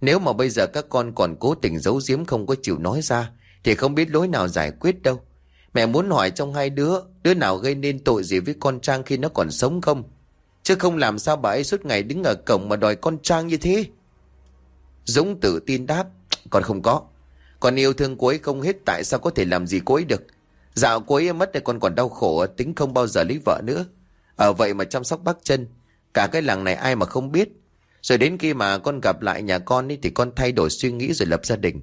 Nếu mà bây giờ các con còn cố tình giấu giếm không có chịu nói ra thì không biết lối nào giải quyết đâu. Mẹ muốn hỏi trong hai đứa, đứa nào gây nên tội gì với con Trang khi nó còn sống không? Chứ không làm sao bà ấy suốt ngày đứng ở cổng mà đòi con Trang như thế. Dũng tự tin đáp, còn không có. Còn yêu thương cô ấy không hết tại sao có thể làm gì cô ấy được. Dạo cô ấy mất thì con còn đau khổ, tính không bao giờ lấy vợ nữa. Ở vậy mà chăm sóc bác chân. Cả cái làng này ai mà không biết. Rồi đến khi mà con gặp lại nhà con ấy thì con thay đổi suy nghĩ rồi lập gia đình.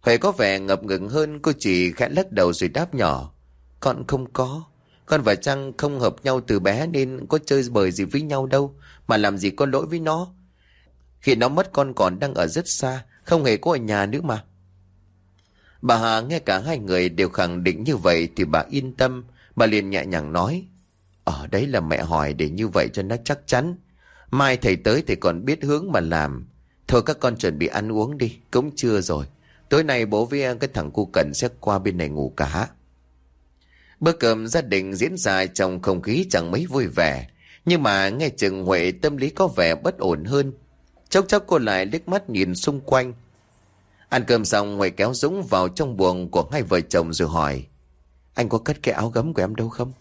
Huệ có vẻ ngập ngừng hơn, cô chỉ khẽ lắc đầu rồi đáp nhỏ. Con không có. Con và Trăng không hợp nhau từ bé nên có chơi bời gì với nhau đâu. Mà làm gì có lỗi với nó. Khi nó mất, con còn đang ở rất xa. Không hề có ở nhà nữa mà. Bà Hà nghe cả hai người đều khẳng định như vậy thì bà yên tâm. Bà liền nhẹ nhàng nói. Ở đấy là mẹ hỏi để như vậy cho nó chắc chắn. Mai thầy tới thì còn biết hướng mà làm. Thôi các con chuẩn bị ăn uống đi. Cũng trưa rồi. Tối nay bố với cái thằng cu cẩn sẽ qua bên này ngủ cả. Bữa cơm gia đình diễn ra trong không khí chẳng mấy vui vẻ. Nhưng mà nghe chừng Huệ tâm lý có vẻ bất ổn hơn. Chốc chốc cô lại liếc mắt nhìn xung quanh. Ăn cơm xong, Huệ kéo Dũng vào trong buồng của hai vợ chồng rồi hỏi. Anh có cất cái áo gấm của em đâu không?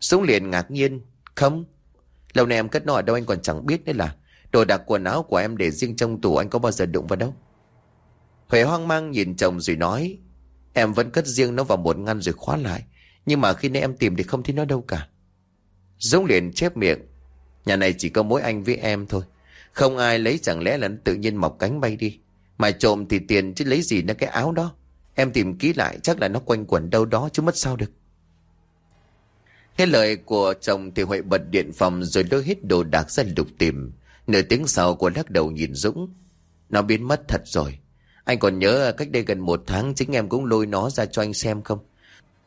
Dũng liền ngạc nhiên. Không. Lâu nay em cất nó ở đâu anh còn chẳng biết nữa là. Đồ đạc quần áo của em để riêng trong tủ anh có bao giờ đụng vào đâu. Huệ hoang mang nhìn chồng rồi nói. Em vẫn cất riêng nó vào một ngăn rồi khóa lại. Nhưng mà khi nãy em tìm thì không thấy nó đâu cả. Dũng liền chép miệng. Nhà này chỉ có mỗi anh với em thôi. Không ai lấy chẳng lẽ là tự nhiên mọc cánh bay đi. Mà trộm thì tiền chứ lấy gì nó cái áo đó. Em tìm kỹ lại, chắc là nó quanh quẩn đâu đó chứ mất sao được. Nghe lời của chồng thì Huệ bật điện phòng rồi lôi hết đồ đạc ra lục tìm. Nửa tiếng sau cô lắc đầu nhìn Dũng. Nó biến mất thật rồi. Anh còn nhớ cách đây gần một tháng chính em cũng lôi nó ra cho anh xem không?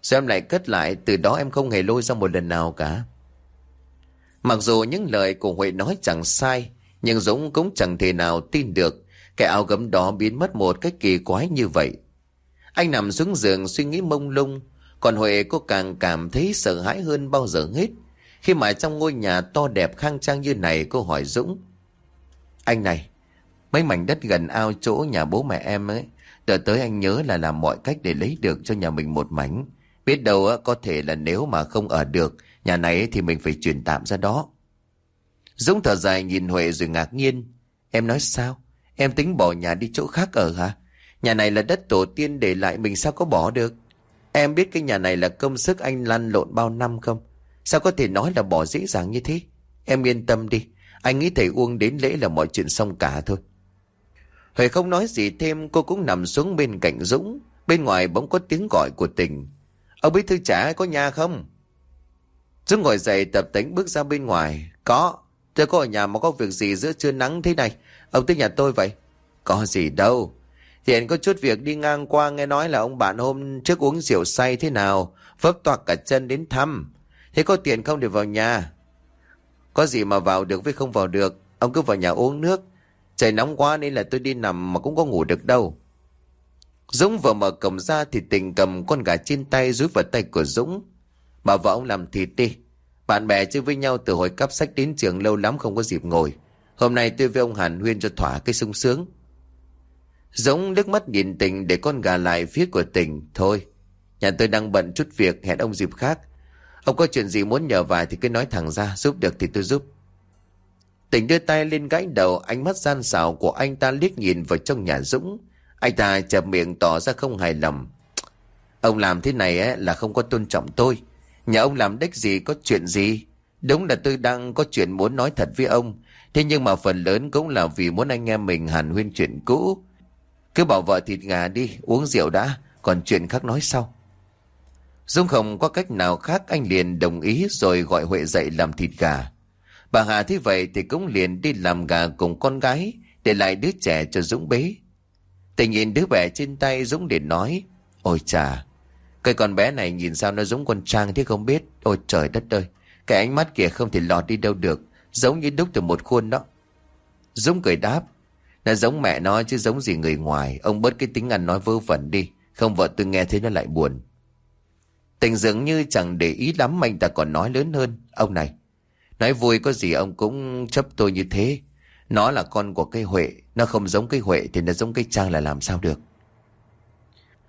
Sao em lại cất lại từ đó em không hề lôi ra một lần nào cả. Mặc dù những lời của Huệ nói chẳng sai, nhưng Dũng cũng chẳng thể nào tin được cái áo gấm đó biến mất một cách kỳ quái như vậy. Anh nằm xuống giường suy nghĩ mông lung, còn Huệ cô càng cảm thấy sợ hãi hơn bao giờ hết. Khi mà trong ngôi nhà to đẹp khang trang như này cô hỏi Dũng. Anh này, mấy mảnh đất gần ao chỗ nhà bố mẹ em ấy, đợi tới anh nhớ là làm mọi cách để lấy được cho nhà mình một mảnh. Biết đâu có thể là nếu mà không ở được, nhà này thì mình phải chuyển tạm ra đó. Dũng thở dài nhìn Huệ rồi ngạc nhiên. Em nói sao? Em tính bỏ nhà đi chỗ khác ở hả? Nhà này là đất tổ tiên để lại mình sao có bỏ được? Em biết cái nhà này là công sức anh lăn lộn bao năm không? Sao có thể nói là bỏ dễ dàng như thế? Em yên tâm đi. Anh nghĩ thầy Uông đến lễ là mọi chuyện xong cả thôi. Huệ không nói gì thêm, cô cũng nằm xuống bên cạnh Dũng. Bên ngoài bỗng có tiếng gọi của tình. Ông bí thư trả có nhà không? Dũng ngồi dậy tập tính bước ra bên ngoài. Có. Tôi có ở nhà mà có việc gì giữa trưa nắng thế này. Ông tới nhà tôi vậy. Có gì đâu. Hiện có chút việc đi ngang qua, nghe nói là ông bạn hôm trước uống rượu say thế nào. Vấp toạc cả chân đến thăm. Thế có tiền không để vào nhà? Có gì mà vào được với không vào được. Ông cứ vào nhà uống nước. Trời nóng quá nên là tôi đi nằm mà cũng có ngủ được đâu. Dũng vừa mở cổng ra thì tình cầm con gà trên tay rúi vào tay của Dũng. Bảo vợ ông làm thịt đi. Bạn bè chơi với nhau từ hồi cấp sách đến trường lâu lắm không có dịp ngồi. Hôm nay tôi với ông Hàn Huyên cho thỏa cái sung sướng. Dũng nước mắt nhìn tình để con gà lại phía của tình. Thôi, nhà tôi đang bận chút việc hẹn ông dịp khác. Ông có chuyện gì muốn nhờ vài thì cứ nói thẳng ra, giúp được thì tôi giúp. Tình đưa tay lên gãi đầu, ánh mắt gian xảo của anh ta liếc nhìn vào trong nhà Dũng. Anh ta chập miệng tỏ ra không hài lòng. Ông làm thế này ấy là không có tôn trọng tôi. Nhà ông làm đếch gì có chuyện gì. Đúng là tôi đang có chuyện muốn nói thật với ông. Thế nhưng mà phần lớn cũng là vì muốn anh em mình hàn huyên chuyện cũ. Cứ bảo vợ thịt gà đi, uống rượu đã, còn chuyện khác nói sau. Dung không có cách nào khác anh liền đồng ý rồi gọi Huệ dậy làm thịt gà. Bà Hà thấy vậy thì cũng liền đi làm gà cùng con gái, để lại đứa trẻ cho Dũng bế. Tình nhìn đứa bé trên tay Dũng để nói, ôi chà, cái con bé này nhìn sao nó giống con Trang thế không biết, ôi trời đất ơi, cái ánh mắt kia không thể lọt đi đâu được, giống như đúc từ một khuôn đó. Dũng cười đáp, nó giống mẹ nó chứ giống gì người ngoài, ông bớt cái tính ăn nói vơ vẩn đi, không vợ tôi nghe thấy nó lại buồn. Tình dường như chẳng để ý lắm anh ta còn nói lớn hơn, ông này, Nói vui có gì ông cũng chấp tôi như thế. Nó là con của cây Huệ, nó không giống cây Huệ thì nó giống cây Trang là làm sao được.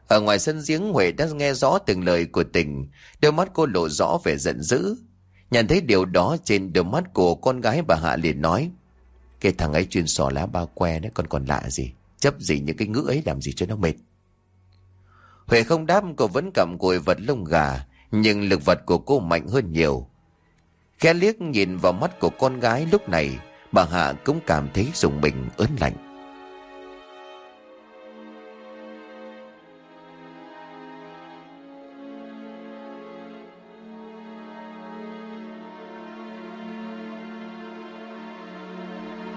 Ở ngoài sân giếng Huệ đã nghe rõ từng lời của tình, đôi mắt cô lộ rõ vẻ giận dữ. Nhận thấy điều đó trên đôi mắt của con gái bà Hạ liền nói. Cái thằng ấy chuyên sò lá ba que đấy còn còn lạ gì. Chấp gì những cái ngữ ấy làm gì cho nó mệt. Huệ không đáp cô vẫn cầm cùi vật lông gà, nhưng lực vật của cô mạnh hơn nhiều. Khẽ liếc nhìn vào mắt của con gái lúc này, bà Hạ cũng cảm thấy dùng mình ớn lạnh.